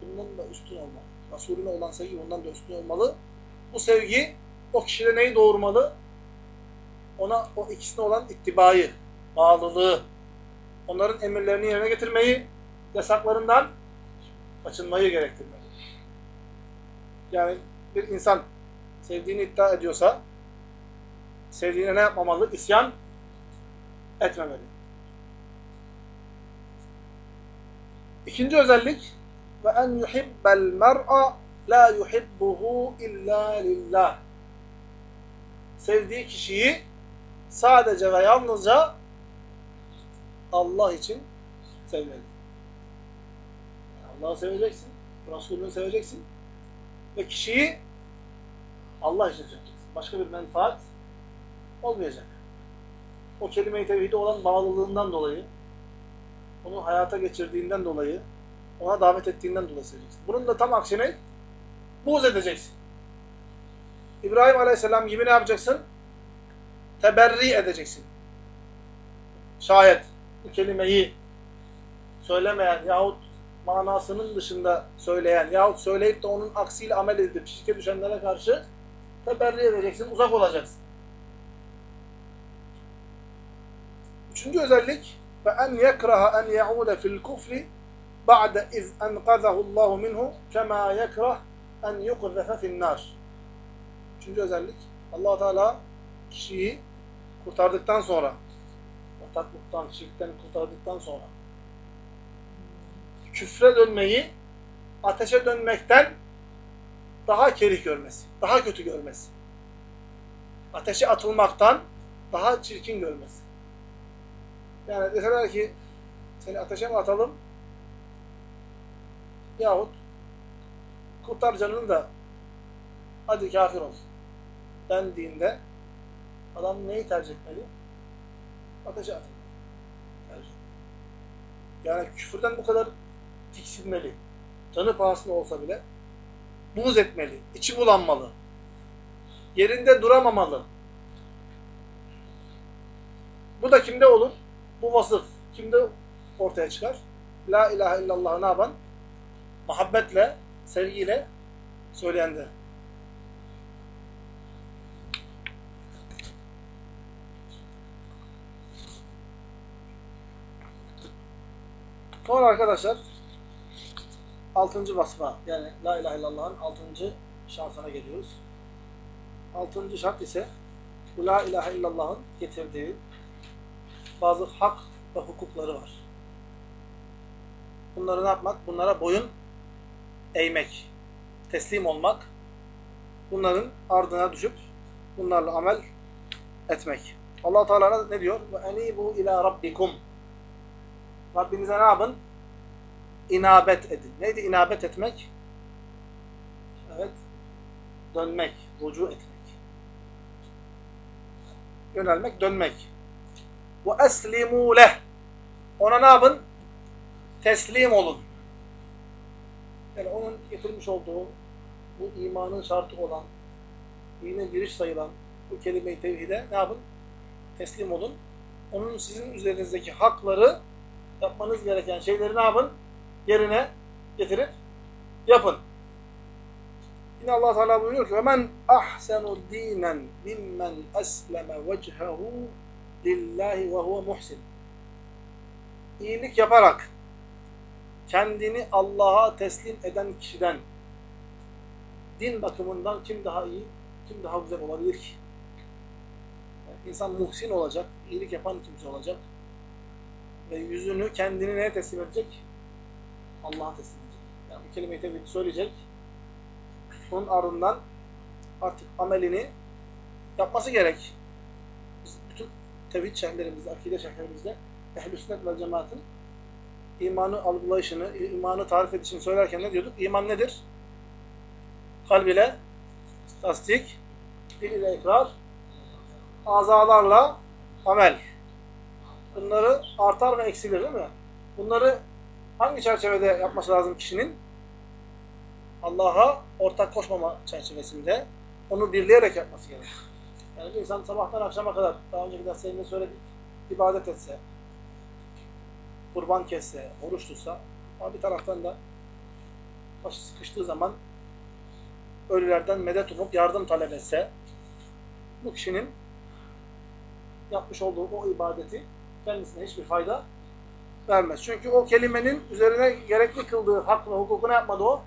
Speaker 1: bundan da üstün olmalı. Resulüne olan sevgi bundan da üstün olmalı. Bu sevgi o kişide neyi doğurmalı? Ona o ikisine olan ittibayı, bağlılığı, onların emirlerini yerine getirmeyi, yasaklarından kaçınmayı gerektirmeli. Yani bir insan sevdiğini iddia ediyorsa sevdiğine ne yapmamalı? İsyan etmemeli. İkinci özellik ve en yuhibbel mer'a la yuhibbuhu illa lillah. Sevdiği kişiyi sadece ve yalnızca Allah için sevmeli. Allah'ı seveceksin, Resulünü seveceksin ve kişiyi Allah için seveceksin. Başka bir menfaat olmayacak. O kelime-i tevhide olan bağlılığından dolayı, onu hayata geçirdiğinden dolayı, ona davet ettiğinden dolayı seveceksin. Bunun da tam aksine buğz edeceksin. İbrahim Aleyhisselam gibi ne yapacaksın? Teberri edeceksin. Şayet bu kelimeyi söylemeyen yahut manasının dışında söyleyen yahut söyleyip de onun aksiyle amel edip şirke düşenlere karşı teberri edeceksin, uzak olacaksın. Üçüncü özellik ve en yekraha en yaude fil kufri ba'de iz enqazahu Allahu minhu kema yekrah en yuqzefe fin nar. Üçüncü özellik Allah Teala kişiyi kurtardıktan sonra ortaklıktan, şirkten kurtardıktan sonra küfre dönmeyi ateşe dönmekten daha kerih görmesi, daha kötü görmesi. Ateşe atılmaktan daha çirkin görmesi. Yani deseler ki seni ateşe mi atalım yahut kurtar canını da hadi kafir ol dendiğinde adam neyi tercih etmeli? Ateşe. Tercih. Yani küfürden bu kadar tiksinmeli. Canı pahasına olsa bile buğz etmeli. içi bulanmalı. Yerinde duramamalı. Bu da kimde olur? Bu vasıf kimde ortaya çıkar? La ilahe illallah ne yapan? Muhabbetle, sevgiyle söyleyende. Sonra arkadaşlar altıncı vasfa yani La ilahe illallah'ın altıncı şartına geliyoruz. Altıncı şart ise bu La ilahe illallah'ın getirdiği bazı hak ve hukukları var. Bunları ne yapmak? Bunlara boyun eğmek, teslim olmak, bunların ardına düşüp bunlarla amel etmek. Allah Teala ne diyor? Ve enibu ila rabbikum. Rabbinize ne yapın? İnabet edin. Neydi inabet etmek? Evet. Dönmek, rucu etmek. Yönelmek, dönmek. Ve eslimu leh. Ona ne yapın? Teslim olun. Yani onun getirmiş olduğu bu imanın şartı olan, dine giriş sayılan bu kelime-i tevhide ne yapın? Teslim olun. Onun sizin üzerinizdeki hakları yapmanız gereken şeyleri ne yapın? Yerine getirip yapın. Yine Allah Teala buyuruyor ki: "Men ahsenu dinen mimmen esleme vecehu lillahi ve muhsin." İyilik yaparak kendini Allah'a teslim eden kişiden din bakımından kim daha iyi, kim daha güzel olabilir ki? Yani insan muhsin olacak, iyilik yapan kimse olacak ve yüzünü kendini neye teslim edecek? Allah'a teslim edecek. Yani bu kelimeyi tevhid söyleyecek. Bunun ardından artık amelini yapması gerek. Biz bütün tevhid şerhlerimizde, akide şerhlerimizde ehl-i sünnet vel cemaatin imanı algılayışını, imanı tarif edişini söylerken ne diyorduk? İman nedir? Kalb ile tasdik, dil ile ikrar, azalarla amel. Bunları artar ve eksilir değil mi? Bunları hangi çerçevede yapması lazım kişinin? Allah'a ortak koşmama çerçevesinde onu birleyerek yapması gerekir. Yani bir insan sabahtan akşama kadar daha önceki derslerimde söyledik ibadet etse, kurban kesse, oruç tutsa ama bir taraftan da başı sıkıştığı zaman ölülerden medet umup yardım talep etse bu kişinin yapmış olduğu o ibadeti kendisine hiçbir fayda vermez. Çünkü o kelimenin üzerine gerekli kıldığı hakkını, hukukunu yapmadı o.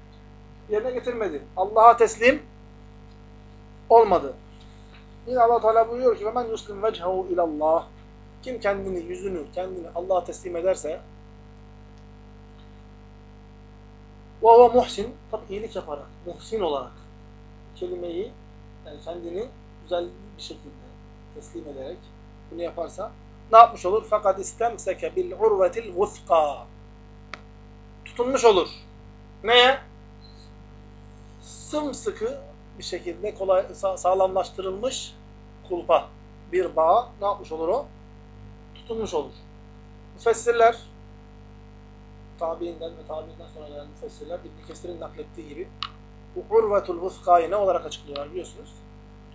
Speaker 1: Yerine getirmedi. Allah'a teslim olmadı. Yine Allah Teala buyuruyor ki: "Men yuslim vechehu ilallah." Kim kendini, yüzünü, kendini Allah'a teslim ederse ve huve muhsin, tabi iyilik yaparak, muhsin olarak kelimeyi yani kendini güzel bir şekilde teslim ederek bunu yaparsa ne yapmış olur? Fakat istemseke bil urvetil vuska tutunmuş olur. Neye? Sımsıkı bir şekilde kolay sağlamlaştırılmış kulpa bir bağ ne yapmış olur o? Tutunmuş olur. Müfessirler tabiinden ve tabiinden sonra gelen müfessirler İbn Kesir'in naklettiği gibi bu urvetul vuskayı ne olarak açıklıyorlar biliyorsunuz?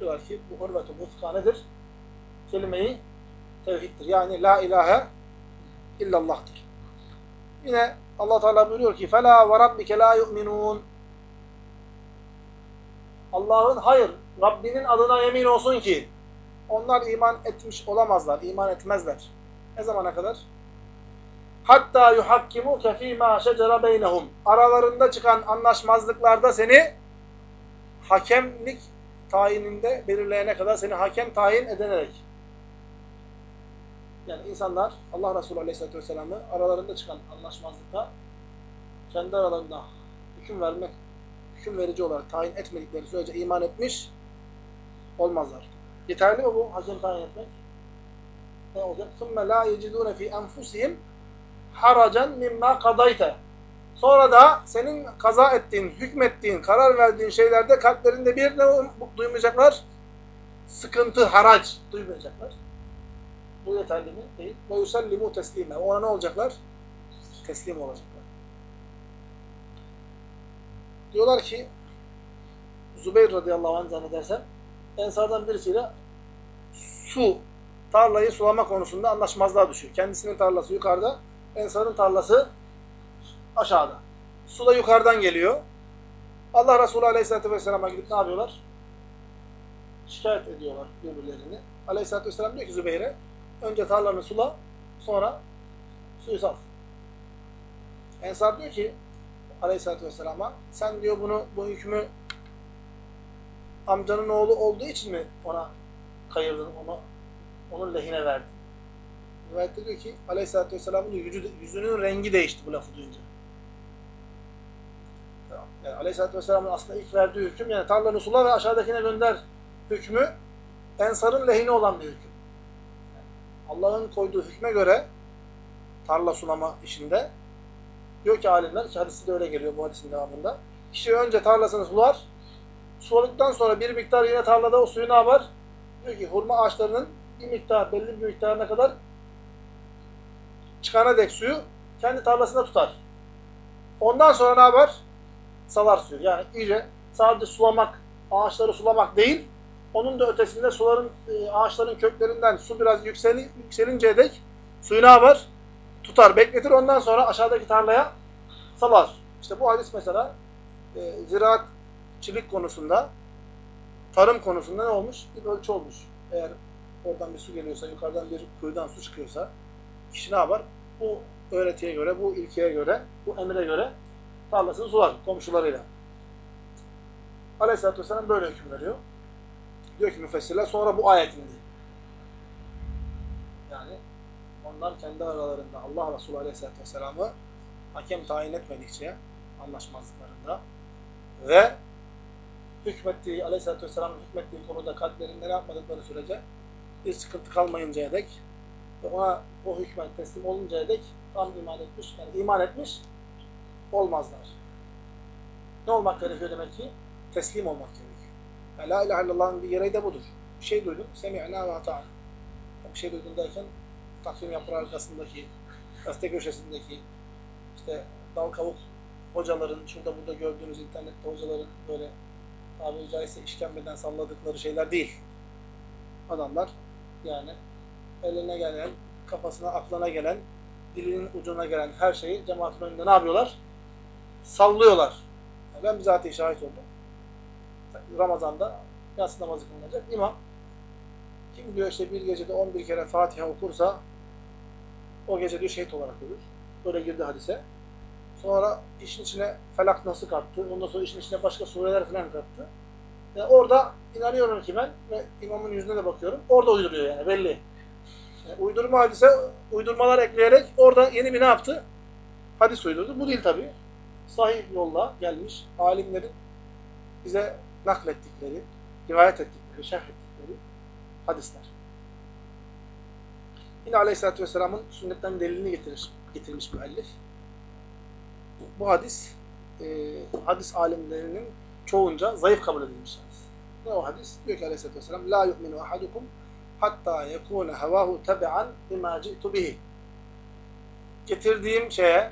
Speaker 1: Diyorlar ki bu urvetul vuska nedir? Kelimeyi tevhiddir. Yani la ilahe illallah'tır. Yine Allah Teala buyuruyor ki: "Fela ve rabbike la yu'minun." Allah'ın hayır, Rabbinin adına yemin olsun ki onlar iman etmiş olamazlar, iman etmezler. Ne zamana kadar? Hatta yuhakkimuke fîmâ şecere beynehum. Aralarında çıkan anlaşmazlıklarda seni hakemlik tayininde belirleyene kadar seni hakem tayin edilerek Yani insanlar Allah Resulü Aleyhisselatü Vesselam'ı aralarında çıkan anlaşmazlıkta kendi aralarında hüküm vermek, hüküm verici olarak tayin etmedikleri sürece iman etmiş olmazlar. Yeterli mi bu hakem tayin etmek? Ne olacak? ثُمَّ لَا يَجِدُونَ فِي أَنْفُسِهِمْ haracan mimma kadayte. Sonra da senin kaza ettiğin, hükmettiğin, karar verdiğin şeylerde kalplerinde bir ne duymayacaklar? Sıkıntı, harac duymayacaklar. Bu yeterli mi? Değil. Ve yusellimu teslime. Ona ne olacaklar? Teslim olacaklar. Diyorlar ki Zübeyir radıyallahu anh zannedersem Ensardan birisiyle su, tarlayı sulama konusunda anlaşmazlığa düşüyor. Kendisinin tarlası yukarıda, Ensar'ın tarlası aşağıda. Su da yukarıdan geliyor. Allah Resulü Aleyhisselatü Vesselam'a gidip ne yapıyorlar? Şikayet ediyorlar birbirlerini. Aleyhisselatü Vesselam diyor ki Zübeyir'e, önce tarlanı sula, sonra suyu sal. Ensar diyor ki Aleyhisselatü Vesselam'a, sen diyor bunu, bu hükmü amcanın oğlu olduğu için mi ona kayırdın, ona, onun lehine verdin? Rivayette diyor ki Aleyhisselatü Vesselam'ın yüzü, yüzünün rengi değişti bu lafı duyunca. Yani Aleyhisselatü Vesselam'ın aslında ilk verdiği hüküm yani tarlanı sula ve aşağıdakine gönder hükmü Ensar'ın lehine olan bir hüküm. Allah'ın koyduğu hükme göre tarla sulama işinde diyor ki alimler ki hadisi de öyle geliyor bu hadisin devamında. Kişi önce tarlasını sular suladıktan sonra bir miktar yine tarlada o suyu ne yapar? Diyor ki hurma ağaçlarının bir miktar, belli bir miktarına kadar çıkana dek suyu kendi tarlasında tutar. Ondan sonra ne yapar? Salar suyu. Yani iyice sadece sulamak, ağaçları sulamak değil, onun da ötesinde suların, ağaçların köklerinden su biraz yükseli, yükselinceye dek suyu ne yapar? tutar, bekletir. Ondan sonra aşağıdaki tarlaya salar. İşte bu hadis mesela e, ziraatçılık konusunda, tarım konusunda ne olmuş? Bir ölçü olmuş. Eğer oradan bir su geliyorsa, yukarıdan bir kuyudan su çıkıyorsa kişi ne yapar? Bu öğretiye göre, bu ilkeye göre, bu emre göre tarlasını sular komşularıyla. Aleyhisselatü Vesselam böyle hüküm veriyor. Diyor ki müfessirler sonra bu ayet indi. Yani onlar kendi aralarında Allah Resulü Aleyhisselatü Vesselam'ı hakem tayin etmedikçe anlaşmazlıklarında ve hükmettiği, Aleyhisselatü Vesselam'ın hükmettiği konuda kalplerinde ne yapmadıkları sürece bir sıkıntı kalmayıncaya dek ve ona o hükmen teslim oluncaya dek tam iman etmiş, yani iman etmiş olmazlar. Ne olmak gerekiyor demek ki? Teslim olmak gerekiyor. Yani La ilahe illallah'ın bir gereği de budur. Bir şey duydun, semi'na ve ata'na. Bir şey duydun derken takvim yaprağı arkasındaki, gazete köşesindeki, işte dal kavuk hocaların, şurada burada gördüğünüz internette hocaların böyle tabiri caizse işkembeden salladıkları şeyler değil. Adamlar yani eline gelen, kafasına, aklına gelen, dilinin ucuna gelen her şeyi cemaatin önünde ne yapıyorlar? Sallıyorlar. Yani ben bizatihi şahit oldum. Ramazan'da yatsı namazı kılınacak. İmam kim diyor işte bir gecede 11 kere Fatiha okursa o gece diyor şehit olarak ölür. Böyle girdi hadise. Sonra işin içine felak nasıl kattı. Ondan sonra işin içine başka sureler falan kattı. Yani orada inanıyorum ki ben ve imamın yüzüne de bakıyorum. Orada uyduruyor yani belli. Yani uydurma hadise uydurmalar ekleyerek orada yeni bir ne yaptı? Hadis uydurdu. Bu değil tabi. Sahih yolla gelmiş alimlerin bize naklettikleri, rivayet ettikleri, şerh ettikleri hadisler. Yine Aleyhisselatü Vesselam'ın sünnetten delilini getirir, getirmiş müellif. Bu hadis, e, hadis alimlerinin çoğunca zayıf kabul edilmiş hadis. Ne o hadis? Diyor ki Aleyhisselatü Vesselam, La yu'minu ahadukum hatta yekune hevahu tebe'an bima ci'tu bihi. Getirdiğim şeye,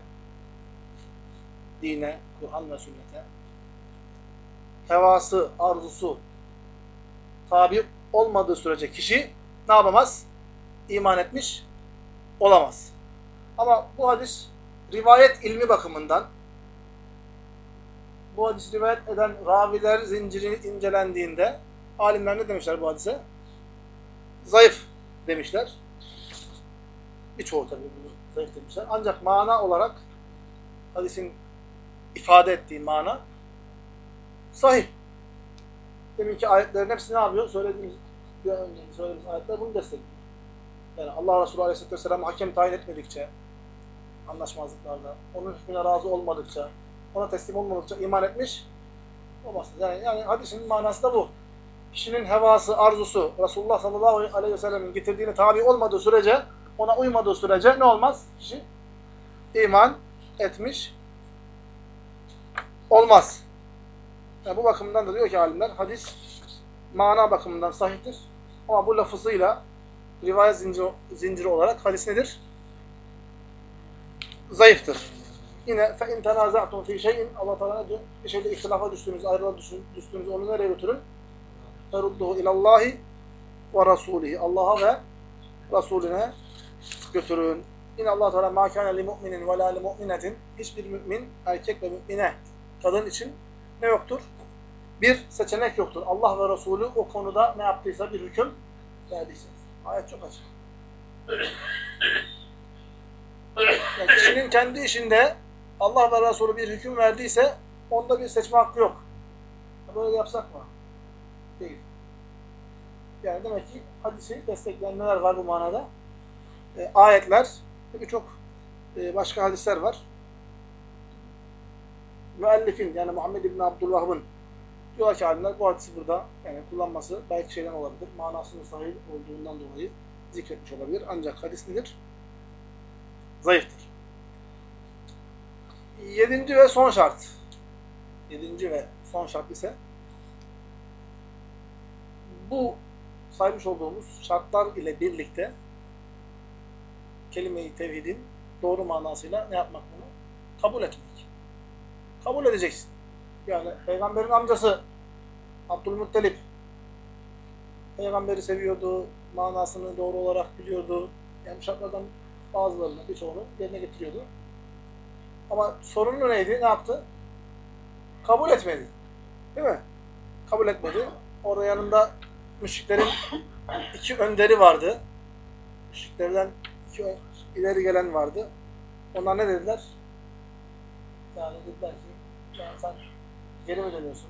Speaker 1: dine, Kur'an ve sünnete, hevası, arzusu tabi olmadığı sürece kişi ne yapamaz? İman etmiş olamaz. Ama bu hadis rivayet ilmi bakımından bu hadis rivayet eden raviler zinciri incelendiğinde alimler ne demişler bu hadise? Zayıf demişler. Birçoğu tabii bunu zayıf demişler. Ancak mana olarak hadisin ifade ettiği mana sahih. Deminki ayetlerin hepsi ne yapıyor? Söylediğimiz bir önceki söylediğimiz ayetler bunu destekliyor. Yani Allah Resulü Aleyhisselatü Vesselam hakem tayin etmedikçe anlaşmazlıklarda, onun hükmüne razı olmadıkça, ona teslim olmadıkça iman etmiş olmaz. Yani, yani hadisin manası da bu. Kişinin hevası, arzusu Resulullah sallallahu aleyhi ve sellemin getirdiğini tabi olmadığı sürece, ona uymadığı sürece ne olmaz? Kişi iman etmiş olmaz. Yani bu bakımdan da diyor ki alimler hadis mana bakımından sahiptir. Ama bu lafızıyla rivayet zinciri, zinciri olarak hadis nedir? Zayıftır. Yine fe in tenazatum fi şeyin Allah Teala diyor bir şeyde ihtilafa düştüğünüz, ayrılığa düştüğünüz onu nereye götürün? Erudduhu ilallahi ve rasulihi. Allah'a ve Resulüne götürün. Yine Allah Teala ma kana li mu'minin ve la li mu'minetin hiçbir mümin erkek ve mümine kadın için ne yoktur? Bir seçenek yoktur. Allah ve Resulü o konuda ne yaptıysa bir hüküm verdiyse. Ayet çok açık. Yani kişinin kendi işinde Allah ve Resulü bir hüküm verdiyse onda bir seçme hakkı yok. Böyle yapsak mı? Değil. Yani demek ki hadisi destekleyen neler var bu manada? E, ayetler, birçok e, başka hadisler var. Müellifin yani Muhammed İbni Abdülvahh'ın diyorlar ki alimler bu hadisi burada yani kullanması belki şeyden olabilir. Manasının sahih olduğundan dolayı zikretmiş olabilir. Ancak hadis nedir? Zayıftır. Yedinci ve son şart. Yedinci ve son şart ise bu saymış olduğumuz şartlar ile birlikte kelime-i tevhidin doğru manasıyla ne yapmak bunu? Kabul etmek. Kabul edeceksin. Yani peygamberin amcası Abdülmuttalip peygamberi seviyordu, manasını doğru olarak biliyordu. Yani şartlardan Bazılarını, birçoğunu yerine getiriyordu. Ama sorunu neydi? Ne yaptı? Kabul etmedi. Değil mi? Kabul etmedi. Orada yanında müşriklerin iki önderi vardı. Müşriklerden iki ileri gelen vardı. Onlar ne dediler? Yani dediler ki yani sen geri mi dönüyorsun?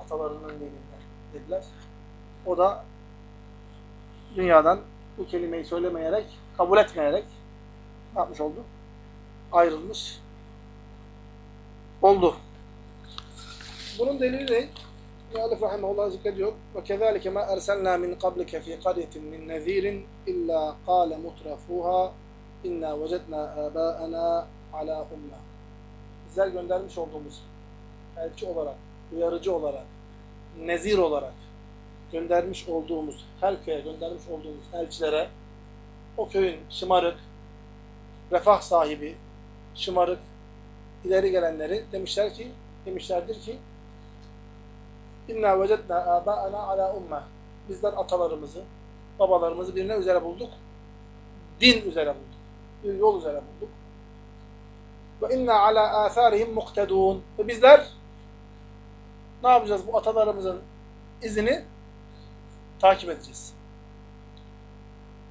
Speaker 1: Atalarının dininden dediler. O da dünyadan bu kelimeyi söylemeyerek, kabul etmeyerek ne yapmış oldu? Ayrılmış oldu. Bunun delili ne? Muallif rahimahullah zikrediyor. Ve kezalike ma erselna min qablike fi qaryatin min nezirin illa qala mutrafuha inna vecedna abaana ala umma. Bizler göndermiş olduğumuz elçi olarak, uyarıcı olarak, nezir olarak göndermiş olduğumuz, her köye göndermiş olduğumuz elçilere o köyün şımarık, refah sahibi, şımarık, ileri gelenleri demişler ki, demişlerdir ki İnna vecedna âbâena alâ ummeh. Bizler atalarımızı, babalarımızı birine üzere bulduk. Din üzere bulduk. Bir yol üzere bulduk. Ve inna alâ âthârihim muktedûn. Ve bizler ne yapacağız bu atalarımızın izini takip edeceğiz.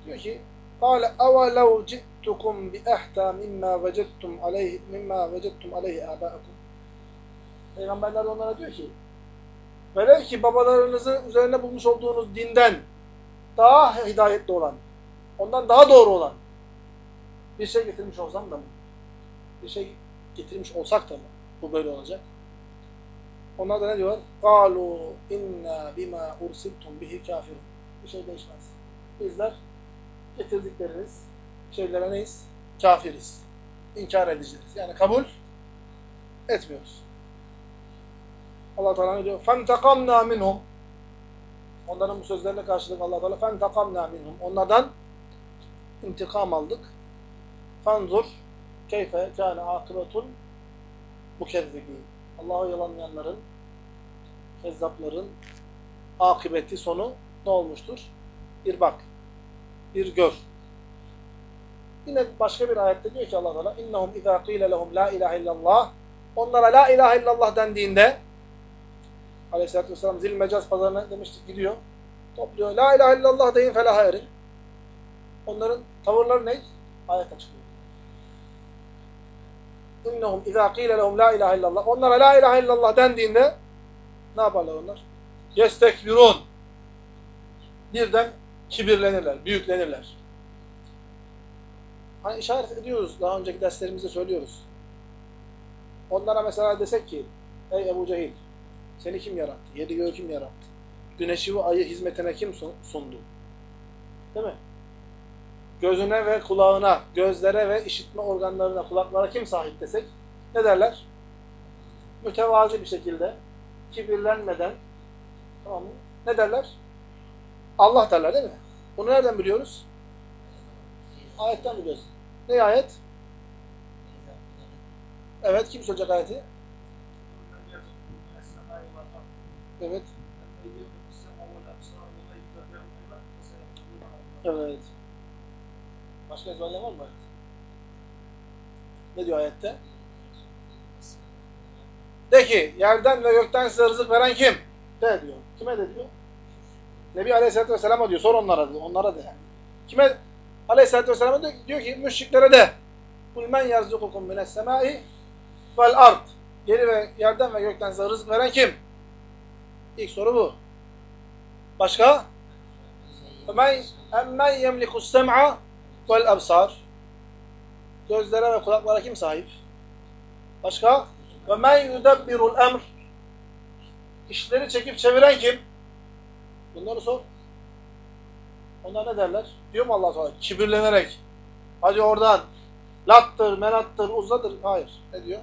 Speaker 1: Diyor ki قال أولو جئتكم بأحدى مما وجدتم عليه مما وجدتم عليه آباءكم Peygamberler de onlara diyor ki Velev ki babalarınızın üzerine bulmuş olduğunuz dinden daha hidayetli olan, ondan daha doğru olan bir şey getirmiş olsam da mı? Bir şey getirmiş olsak da mı? Bu böyle olacak. Onlar da ne diyorlar? قَالُوا اِنَّا بِمَا اُرْسِلْتُمْ بِهِ كَافِرُونَ Bir şey değişmez. Bizler getirdikleriniz şeylere neyiz? Kafiriz. İnkar edeceğiz. Yani kabul etmiyoruz. Allah Teala ne diyor? فَانْتَقَمْنَا minhum. Onların bu sözlerine karşılık Allah Teala فَانْتَقَمْنَا minhum. Onlardan intikam aldık. فَانْظُرْ keyfe kâne akıbetun mukezzibîn. Allah'ı yalanlayanların, kezzapların akıbeti, sonu ne olmuştur? Bir bak, bir gör. Yine başka bir ayette diyor ki Allah Teala innahum izâ qîle lehum la ilahe illallah onlara la ilahe illallah dendiğinde Aleyhisselatü Vesselam zil mecaz pazarına demiştik gidiyor. Topluyor. La ilahe illallah deyin felaha erin. Onların tavırları ne? Ayet açıklıyor. İnnehum izâ qîle lehum la ilahe illallah. Onlara la ilahe illallah dendiğinde ne yaparlar onlar? Yestekbirun. Birden kibirlenirler, büyüklenirler. Hani işaret ediyoruz, daha önceki derslerimizde söylüyoruz. Onlara mesela desek ki, ey Ebu Cehil, seni kim yarattı? Yedi göğü kim yarattı? Güneşi ve ayı hizmetine kim sundu? Değil mi? Gözüne ve kulağına, gözlere ve işitme organlarına, kulaklara kim sahip desek ne derler? Mütevazi bir şekilde, kibirlenmeden tamam mı? Ne derler? Allah derler değil mi? Bunu nereden biliyoruz? Ayetten biliyoruz. Ne ayet? Evet, kim söyleyecek ayeti? Evet. Evet. Başka ezberleme var mı? Ne diyor ayette? De ki, yerden ve gökten size rızık veren kim? De diyor. Kime de diyor? Nebi Aleyhisselatü Vesselam'a diyor. Sor onlara diyor. Onlara de yani. Kime? Aleyhisselatü Vesselam'a diyor, diyor ki müşriklere de قُلْ مَنْ يَرْزُقُكُمْ مِنَ السَّمَاءِ وَالْاَرْضِ Geri ve yerden ve gökten size rızık veren kim? İlk soru bu. Başka? اَمَّنْ يَمْلِكُ السَّمْعَ Vel absar. Gözlere ve kulaklara kim sahip? Başka? Ve men yudebbirul emr. İşleri çekip çeviren kim? Bunları sor. Onlar ne derler? Diyor mu Allah Teala? Kibirlenerek. Hadi oradan. Lattır, melattır, uzadır. Hayır. Ne diyor?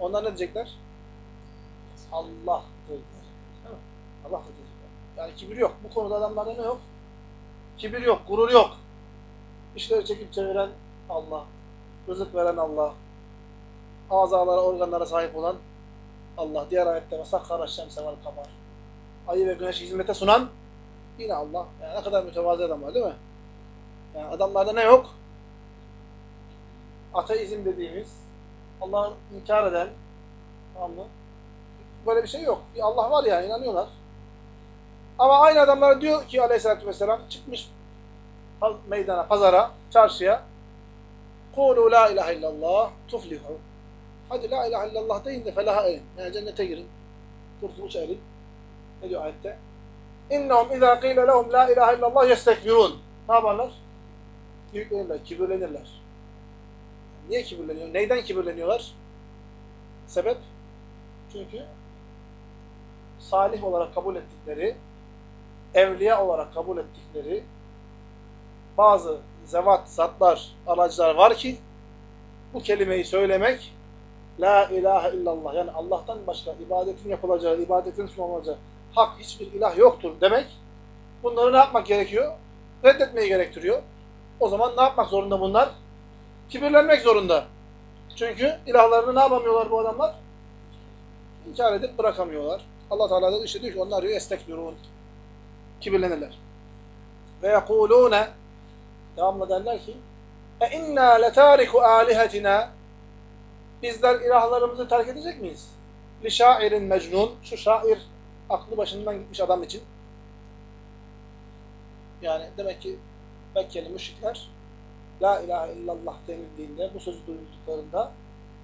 Speaker 1: Onlar ne diyecekler? Allah diyecekler. Allah diyecekler. Yani kibir yok. Bu konuda adamlarda ne yok? Kibir yok, gurur yok. İşleri çekip çeviren Allah. Rızık veren Allah. Azalara, organlara sahip olan Allah. Diğer ayette وَسَخَّرَ الشَّمْسَ وَالْقَمَرِ Ayı ve güneşi hizmete sunan yine Allah. Yani ne kadar mütevazı adam var değil mi? Yani adamlarda ne yok? Ateizm dediğimiz, Allah'ı inkar eden, tamam mı? Böyle bir şey yok. Bir Allah var ya, inanıyorlar. Ama aynı adamlar diyor ki aleyhissalatü vesselam, çıkmış meydana, pazara, çarşıya, قُولُوا لَا اِلَٰهَ اِلَّا اللّٰهِ تُفْلِحُوا Hadi la ilahe illallah deyin de felaha erin. Yani cennete girin. Kurtuluş erin. Ne diyor ayette? İnnehum izâ qîle lehum la ilahe illallah yestekbirun. Ne yaparlar? Büyüklenirler, kibirlenirler. Niye kibirleniyor? Neyden kibirleniyorlar? Sebep? Çünkü salih olarak kabul ettikleri, evliya olarak kabul ettikleri bazı zevat, zatlar, aracılar var ki bu kelimeyi söylemek La ilahe illallah yani Allah'tan başka ibadetin yapılacağı, ibadetin sunulacağı hak hiçbir ilah yoktur demek bunları ne yapmak gerekiyor? Reddetmeyi gerektiriyor. O zaman ne yapmak zorunda bunlar? Kibirlenmek zorunda. Çünkü ilahlarını ne yapamıyorlar bu adamlar? İnkar edip bırakamıyorlar. Allah Teala da işte diyor ki onlar diyor estekbirun. Kibirlenirler. Ve yekulune devamlı derler ki e inna letariku alihetina bizler ilahlarımızı terk edecek miyiz? Li şairin mecnun şu şair aklı başından gitmiş adam için. Yani demek ki Mekkeli müşrikler La ilahe illallah denildiğinde, bu sözü duyduklarında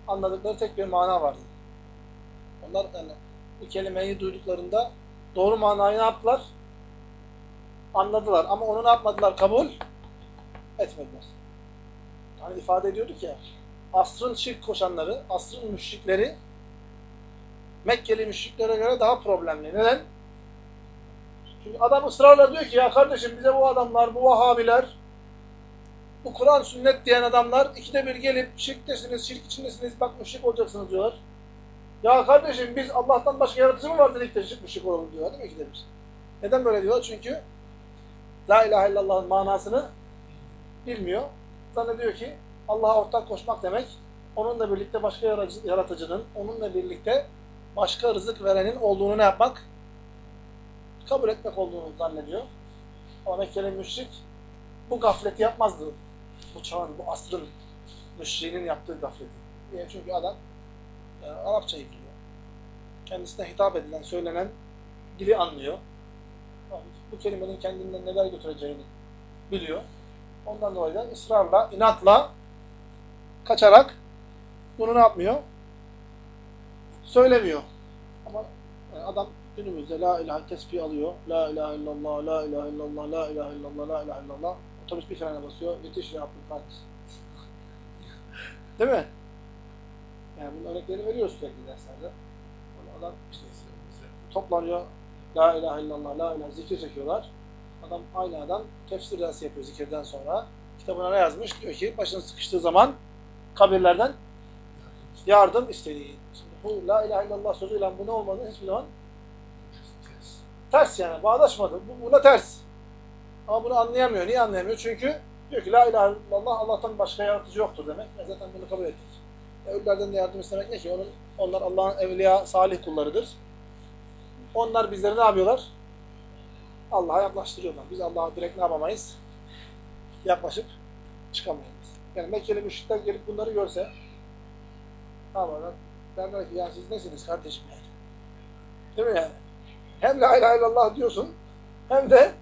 Speaker 1: anladıkları tek bir mana vardı. Onlar yani bu kelimeyi duyduklarında doğru manayı ne yaptılar? Anladılar. Ama onu ne yapmadılar? Kabul etmediler. Hani ifade ediyorduk ya, asrın şirk koşanları, asrın müşrikleri Mekkeli müşriklere göre daha problemli. Neden? Çünkü adam ısrarla diyor ki ya kardeşim bize bu adamlar, bu Vahabiler, bu Kur'an sünnet diyen adamlar ikide bir gelip şirktesiniz, şirk içindesiniz, bak müşrik olacaksınız diyorlar. Ya kardeşim biz Allah'tan başka yaratıcı mı var dedik de şirk müşrik olalım diyorlar değil mi ikide bir? Neden böyle diyorlar? Çünkü La ilahe illallah'ın manasını bilmiyor. Zannediyor ki Allah'a ortak koşmak demek, onunla birlikte başka yaratıcının, onunla birlikte başka rızık verenin olduğunu ne yapmak? Kabul etmek olduğunu zannediyor. Ama Mekkeli müşrik bu gafleti yapmazdı. Bu çağın, bu asrın müşriğinin yaptığı gafleti. Niye? Çünkü adam e, Arapçayı biliyor. Kendisine hitap edilen, söylenen dili anlıyor. Bu kelimenin kendinden neler götüreceğini biliyor. Ondan dolayı da ısrarla, inatla, kaçarak bunu ne yapmıyor? Söylemiyor. Ama yani adam günümüzde la ilahe tesbih alıyor. La ilahe illallah, la ilahe illallah, la ilahe illallah, la ilahe illallah. Otobüs bir frene basıyor. Yetiş ya Abdülkadir. Değil mi? Yani bunun örneklerini veriyoruz sürekli derslerde. Adam işte toplanıyor. La ilahe illallah, la ilahe zikir çekiyorlar. Adam aynı adam tefsir dersi yapıyor zikirden sonra. Kitabına ne yazmış? Diyor ki başını sıkıştığı zaman kabirlerden yardım isteyin. Şimdi bu la ilahe illallah sözüyle bu ne olmadı hiçbir zaman ters yani bağdaşmadı. Bu buna ters. Ama bunu anlayamıyor. Niye anlayamıyor? Çünkü diyor ki la ilahe illallah Allah'tan başka yaratıcı yoktur demek. E zaten bunu kabul ettik. E ölülerden de yardım istemek ne ki? Onun, onlar Allah'ın evliya, salih kullarıdır. Onlar bizleri ne yapıyorlar? Allah'a yaklaştırıyorlar. Biz Allah'a direkt ne yapamayız? Yaklaşıp çıkamayız. Yani Mekkeli müşrikler gelip bunları görse ne? Derler ki ya siz nesiniz kardeşim yani? Değil mi yani? Hem la ilahe illallah diyorsun hem de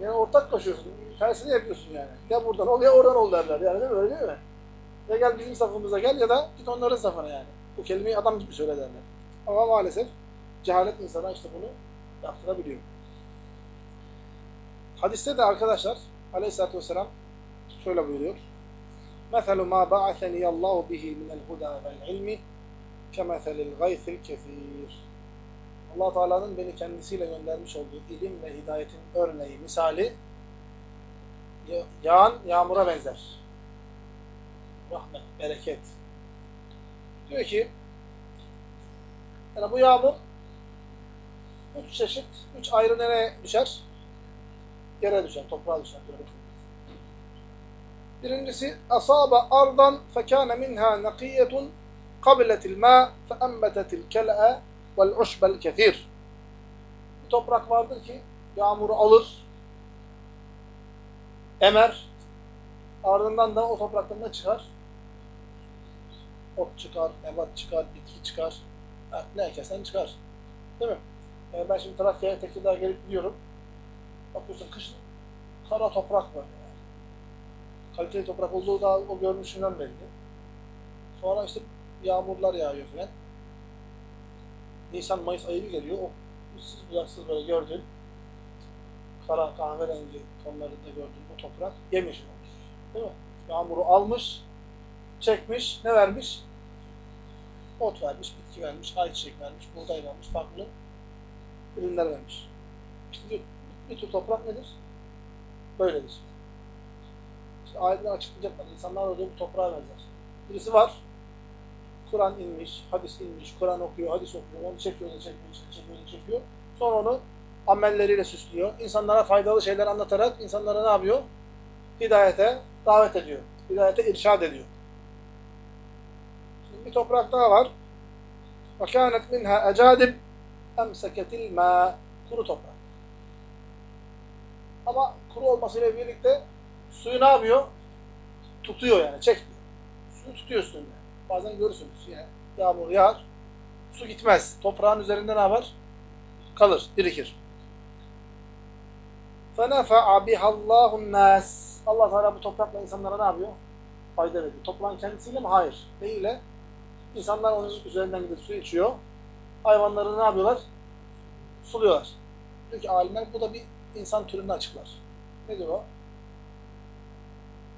Speaker 1: yani ortak koşuyorsun. Tersini yapıyorsun yani. Ya buradan ol ya oradan ol derler. Yani değil mi? Öyle değil mi? Ya gel bizim safımıza gel ya da git onların safına yani. Bu kelimeyi adam gibi söyle derler. Ama maalesef cehalet insana işte bunu yaptırabiliyor. Hadiste de arkadaşlar aleyhissalatü vesselam şöyle buyuruyor. مَثَلُ مَا بَعَثَنِيَ اللّٰهُ بِهِ مِنَ الْهُدَى وَالْعِلْمِ كَمَثَلِ الْغَيْثِ الْكَثِيرِ allah Teala'nın beni kendisiyle göndermiş olduğu ilim ve hidayetin örneği, misali yağan yağmura benzer. Rahmet, bereket. Diyor ki yani bu yağmur üç çeşit, üç ayrı nereye düşer? Yere düşer, toprağa düşer. Birincisi asaba ardan fekâne minhâ nakiyetun kabiletil mâ feembetetil kel'e vel uşbel kethir. Bir toprak vardır ki yağmuru alır. emer. Ardından da o topraktan ne çıkar? Ot çıkar, nebat çıkar, bitki çıkar. Ne ekersen çıkar. Değil mi? Yani ben şimdi Trakya'ya Tekirdağ'a gelip gidiyorum. Bakıyorsun kışın kara toprak böyle. Yani. Kaliteli toprak olduğu da o görünüşünden belli. Sonra işte yağmurlar yağıyor falan. Nisan, Mayıs ayı geliyor. O uçsuz bucaksız böyle gördüğün kara kahverengi tonlarında gördüğün bu toprak yemiş olmuş. Değil mi? Yağmuru almış, çekmiş, ne vermiş? Ot vermiş, bitki vermiş, ayçiçek vermiş, buğday vermiş, farklı ürünler vermiş. İşte bir, bir tür toprak nedir? Böyledir. İşte ayetler açıklayacaklar. İnsanlar da bu toprağa benzer. Birisi var, Kur'an inmiş, hadis inmiş, Kur'an okuyor, hadis okuyor, onu çekiyor, onu çekiyor, onu çekiyor, onu çekiyor. Sonra onu amelleriyle süslüyor. İnsanlara faydalı şeyler anlatarak insanlara ne yapıyor? Hidayete davet ediyor. Hidayete irşad ediyor. Şimdi bir toprak daha var. وَكَانَتْ مِنْهَا اَجَادِبْ اَمْسَكَتِ الْمَا Kuru toprak. Ama kuru olmasıyla birlikte suyu ne yapıyor? Tutuyor yani, çekmiyor. Suyu tutuyor üstünde. Bazen görürsünüz yine yağmur yağar, su gitmez. Toprağın üzerinde ne var? Kalır, birikir. فَنَفَعَ بِهَا اللّٰهُ النَّاسِ Allah Teala bu toprakla insanlara ne yapıyor? Fayda veriyor. Toprağın kendisiyle mi? Hayır. Neyle? İnsanlar onun üzerinden gidip su içiyor. Hayvanları ne yapıyorlar? Suluyorlar. Diyor ki alimler bu da bir insan türünü açıklar. Nedir o?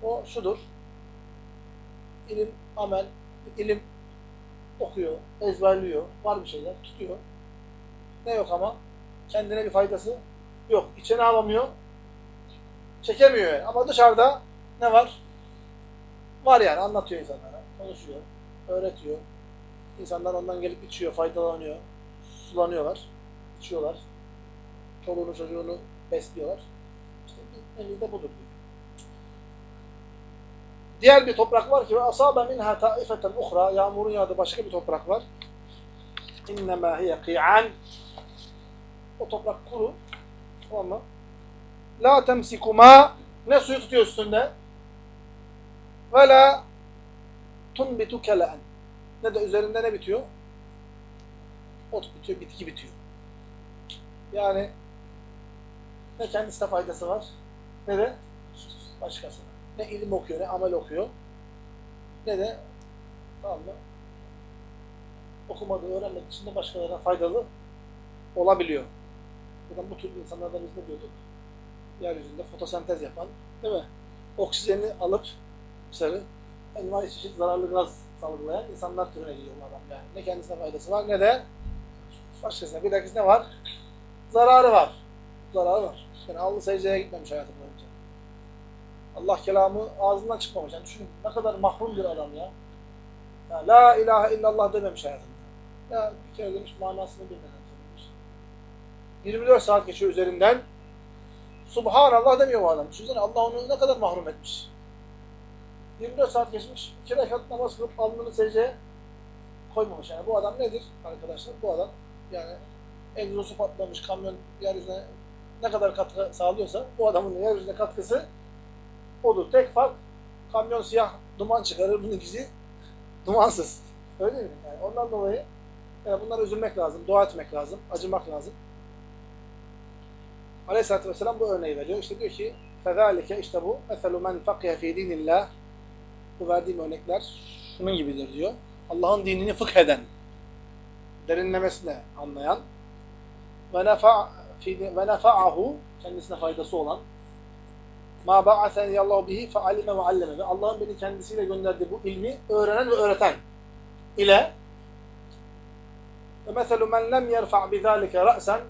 Speaker 1: O şudur. İlim, amel, ilim okuyor, ezberliyor, var bir şeyler, tutuyor. Ne yok ama? Kendine bir faydası yok. İçine alamıyor, çekemiyor yani. Ama dışarıda ne var? Var yani, anlatıyor insanlara, konuşuyor, öğretiyor. İnsanlar ondan gelip içiyor, faydalanıyor, sulanıyorlar, içiyorlar. Çoluğunu çocuğunu besliyorlar. İşte bir nevi de budur diyor. Diğer bir toprak var ki ve asabe minha taifeten uhra yağmurun yağdığı başka bir toprak var. İnnemâ hiye kî'an o toprak kuru tamam? La temsikuma ne suyu tutuyor üstünde ve la tunbitu kele'en ne de üzerinde ne bitiyor? Ot bitiyor, bitki bitiyor. Yani ne kendisine faydası var ne de başkasına. Ne ilim okuyor, ne amel okuyor, ne de tamam mı? Okumadığı, öğrenmek dışında başkalarına faydalı olabiliyor. Buradan bu tür insanlardan biz ne diyorduk? Yeryüzünde fotosentez yapan, değil mi? Oksijeni alıp dışarı envai çeşit zararlı gaz salgılayan insanlar türüne giriyor adam yani. Ne kendisine faydası var ne de başkasına. Bir dakika ne var? Zararı var. Zararı var. Yani alnı secdeye gitmemiş hayatı boyunca. Allah kelamı ağzından çıkmamış. Yani düşünün ne kadar mahrum bir adam ya. ya La ilahe illallah dememiş hayatında. Ya bir kere demiş manasını bilmeden söylemiş. 24 saat geçiyor üzerinden. Subhanallah demiyor bu adam. Düşünsene Allah onu ne kadar mahrum etmiş. 24 saat geçmiş. İki rekat namaz kılıp alnını secdeye koymamış. Yani bu adam nedir arkadaşlar? Bu adam yani egzosu patlamış kamyon yeryüzüne ne kadar katkı sağlıyorsa bu adamın yeryüzüne katkısı odur. Tek fark kamyon siyah duman çıkarır bununkisi dumansız. Öyle mi? Yani ondan dolayı yani bunlara üzülmek lazım, dua etmek lazım, acımak lazım. Aleyhisselatü Vesselam bu örneği veriyor. İşte diyor ki فَذَٰلِكَ işte bu مَثَلُ مَنْ فَقِيَ ف۪ي دِينِ اللّٰهِ Bu verdiğim örnekler şunun gibidir diyor. Allah'ın dinini fıkh eden, derinlemesine anlayan ve nefa'ahu kendisine faydası olan ma ba'athani Allah bihi fe'alime ve alleme ve Allah'ın beni kendisiyle gönderdiği bu ilmi öğrenen ve öğreten ile ve meselu men lem yerfa' bizalike ra'sen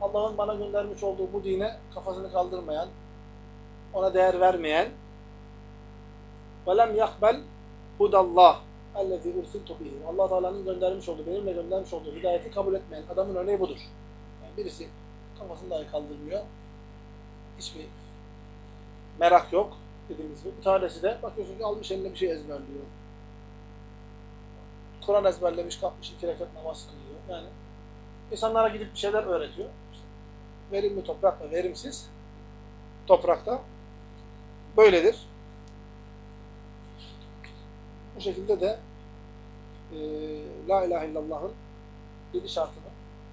Speaker 1: Allah'ın bana göndermiş olduğu bu dine kafasını kaldırmayan, ona değer vermeyen ve lem yakbel hudallah ellezî ursiltu bihi. Allah Teala'nın göndermiş olduğu, benimle göndermiş olduğu hidayeti kabul etmeyen adamın örneği budur. Yani birisi kafasını dahi kaldırmıyor. Hiçbir merak yok dediğimiz gibi. Bir tanesi de bakıyorsun ki almış eline bir şey ezberliyor. Kur'an ezberlemiş, kalkmış iki rekat namaz kılıyor. Yani insanlara gidip bir şeyler öğretiyor. İşte verimli toprak ve verimsiz toprakta böyledir. Bu şekilde de e, La ilahe illallah'ın yedi şartını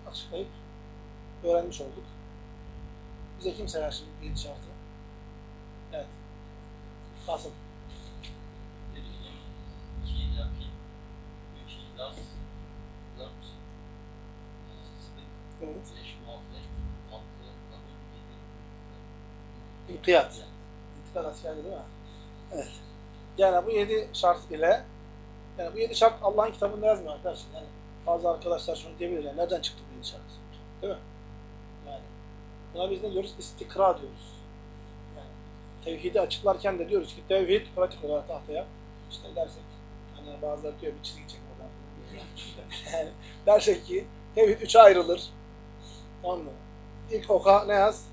Speaker 1: açıklayıp öğrenmiş olduk. Bize kim sayar şimdi şartı? Evet.
Speaker 3: Sıdık,
Speaker 1: Evet. İnkiyat. İntikad askeri değil mi? Evet. Yani bu yedi şart ile yani bu yedi şart Allah'ın kitabında yazmıyor arkadaşlar. Yani bazı arkadaşlar şunu diyebilirler. Nereden çıktı bu yedi şart? Değil mi? Buna biz ne diyoruz? İstikra diyoruz. Yani tevhidi açıklarken de diyoruz ki tevhid pratik olarak tahtaya işte dersek hani bazıları diyor bir çizgi çek oradan. dersek ki tevhid üçe ayrılır. Tamam mı? İlk oka ne yaz?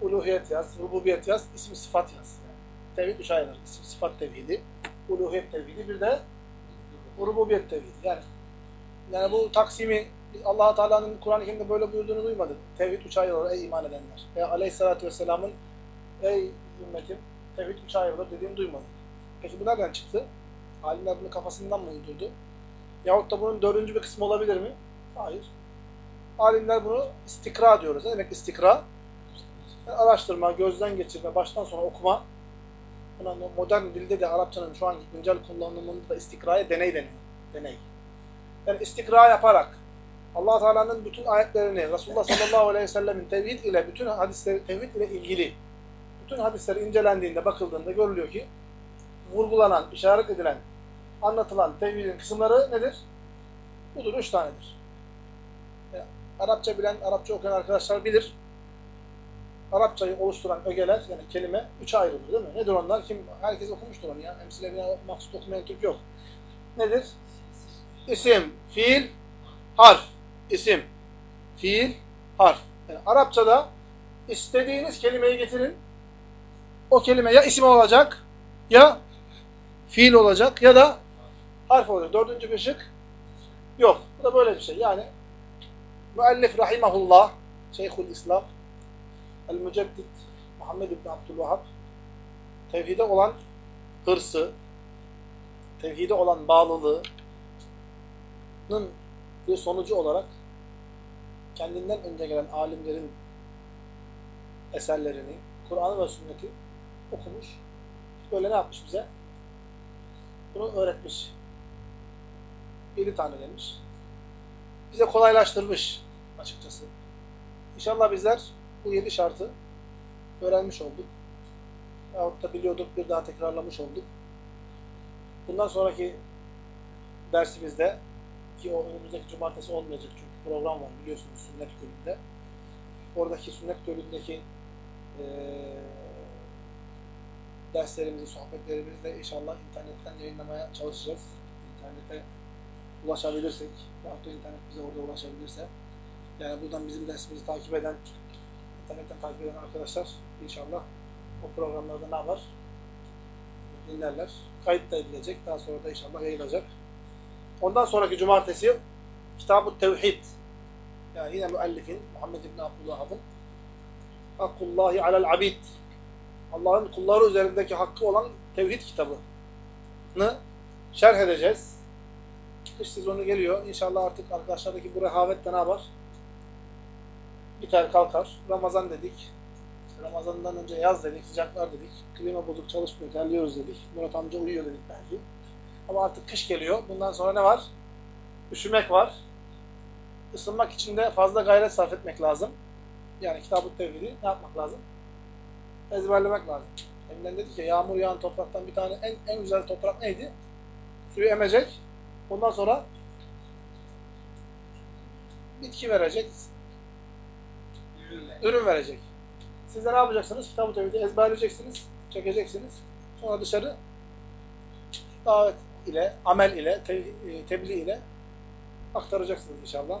Speaker 1: Uluhiyet yaz, rububiyet yaz, isim sıfat yaz. Yani tevhid üç ayrılır. İsim sıfat tevhidi, uluhiyet tevhidi, bir de rububiyet tevhidi. Yani yani bu taksimi Allah Teala'nın Kur'an-ı Kerim'de böyle buyurduğunu duymadık. Tevhid üç ayrılır ey iman edenler. Ve Aleyhisselatü Vesselam'ın ey ümmetim tevhid üç ayrılır dediğini duymadık. Peki bu nereden çıktı? Alimler bunu kafasından mı uydurdu? Yahut da bunun dördüncü bir kısmı olabilir mi? Hayır. Alimler bunu istikra diyoruz. Ne demek istikra? Yani araştırma, gözden geçirme, baştan sona okuma. Buna modern dilde de Arapçanın şu anki güncel kullanımında da istikraya deney deniyor. Deney. Yani istikra yaparak allah Teala'nın bütün ayetlerini, Resulullah sallallahu aleyhi ve sellemin tevhid ile, bütün hadisleri tevhid ile ilgili bütün hadisler incelendiğinde, bakıldığında görülüyor ki vurgulanan, işaret edilen, anlatılan tevhidin kısımları nedir? Budur, üç tanedir. Yani Arapça bilen, Arapça okuyan arkadaşlar bilir. Arapçayı oluşturan ögeler, yani kelime üçe ayrılır değil mi? Nedir onlar? Kim? Herkes okumuştur onu ya. Emsile bina maksut okumayan Türk yok. Nedir? İsim, fiil, harf. İsim, fiil, harf. Yani Arapçada istediğiniz kelimeyi getirin. O kelime ya isim olacak, ya fiil olacak, ya da harf olacak. Dördüncü bir şık yok. Bu da böyle bir şey. Yani müellif rahimahullah, Şeyhül İslam, El-Müceddit Muhammed İbni Abdülvahhab tevhide olan hırsı, tevhide olan bağlılığının bir sonucu olarak kendinden önce gelen alimlerin eserlerini, Kur'an'ı ve sünneti okumuş. Böyle ne yapmış bize? Bunu öğretmiş. Yedi tane demiş. Bize kolaylaştırmış açıkçası. İnşallah bizler bu yedi şartı öğrenmiş olduk. Yahut da biliyorduk, bir daha tekrarlamış olduk. Bundan sonraki dersimizde ki o önümüzdeki cumartesi olmayacak çünkü program var biliyorsunuz sünnet gölünde. Oradaki sünnet gölündeki e, derslerimizi, sohbetlerimizi de inşallah internetten yayınlamaya çalışacağız. İnternete ulaşabilirsek, yahut da internet bize orada ulaşabilirse. Yani buradan bizim dersimizi takip eden, internetten takip eden arkadaşlar inşallah o programlarda ne yapar? Dinlerler. Kayıt da edilecek. Daha sonra da inşallah yayılacak. Ondan sonraki cumartesi Kitab-ı Tevhid. Yani yine müellifin Muhammed İbni Abdülvahhab'ın Hakkullahi alel abid. Allah'ın kulları üzerindeki hakkı olan tevhid kitabını şerh edeceğiz. Kış sezonu geliyor. İnşallah artık arkadaşlardaki bu rehavet de ne yapar? Biter kalkar. Ramazan dedik. Ramazan'dan önce yaz dedik, sıcaklar dedik. Klima bozuk çalışmıyor, terliyoruz dedik. Murat amca uyuyor dedik belki. Ama artık kış geliyor. Bundan sonra ne var? Üşümek var. Isınmak için de fazla gayret sarf etmek lazım. Yani Kitab-ı Tevhid'i ne yapmak lazım? Ezberlemek lazım. Eminden dedi ki yağmur yağan topraktan bir tane en, en güzel toprak neydi? Suyu emecek. Ondan sonra bitki verecek. Ürün verecek. Siz de ne yapacaksınız? Kitab-ı Tevhid'i ezberleyeceksiniz, çekeceksiniz. Sonra dışarı davet ile, amel ile, te tebliğ ile aktaracaksınız inşallah.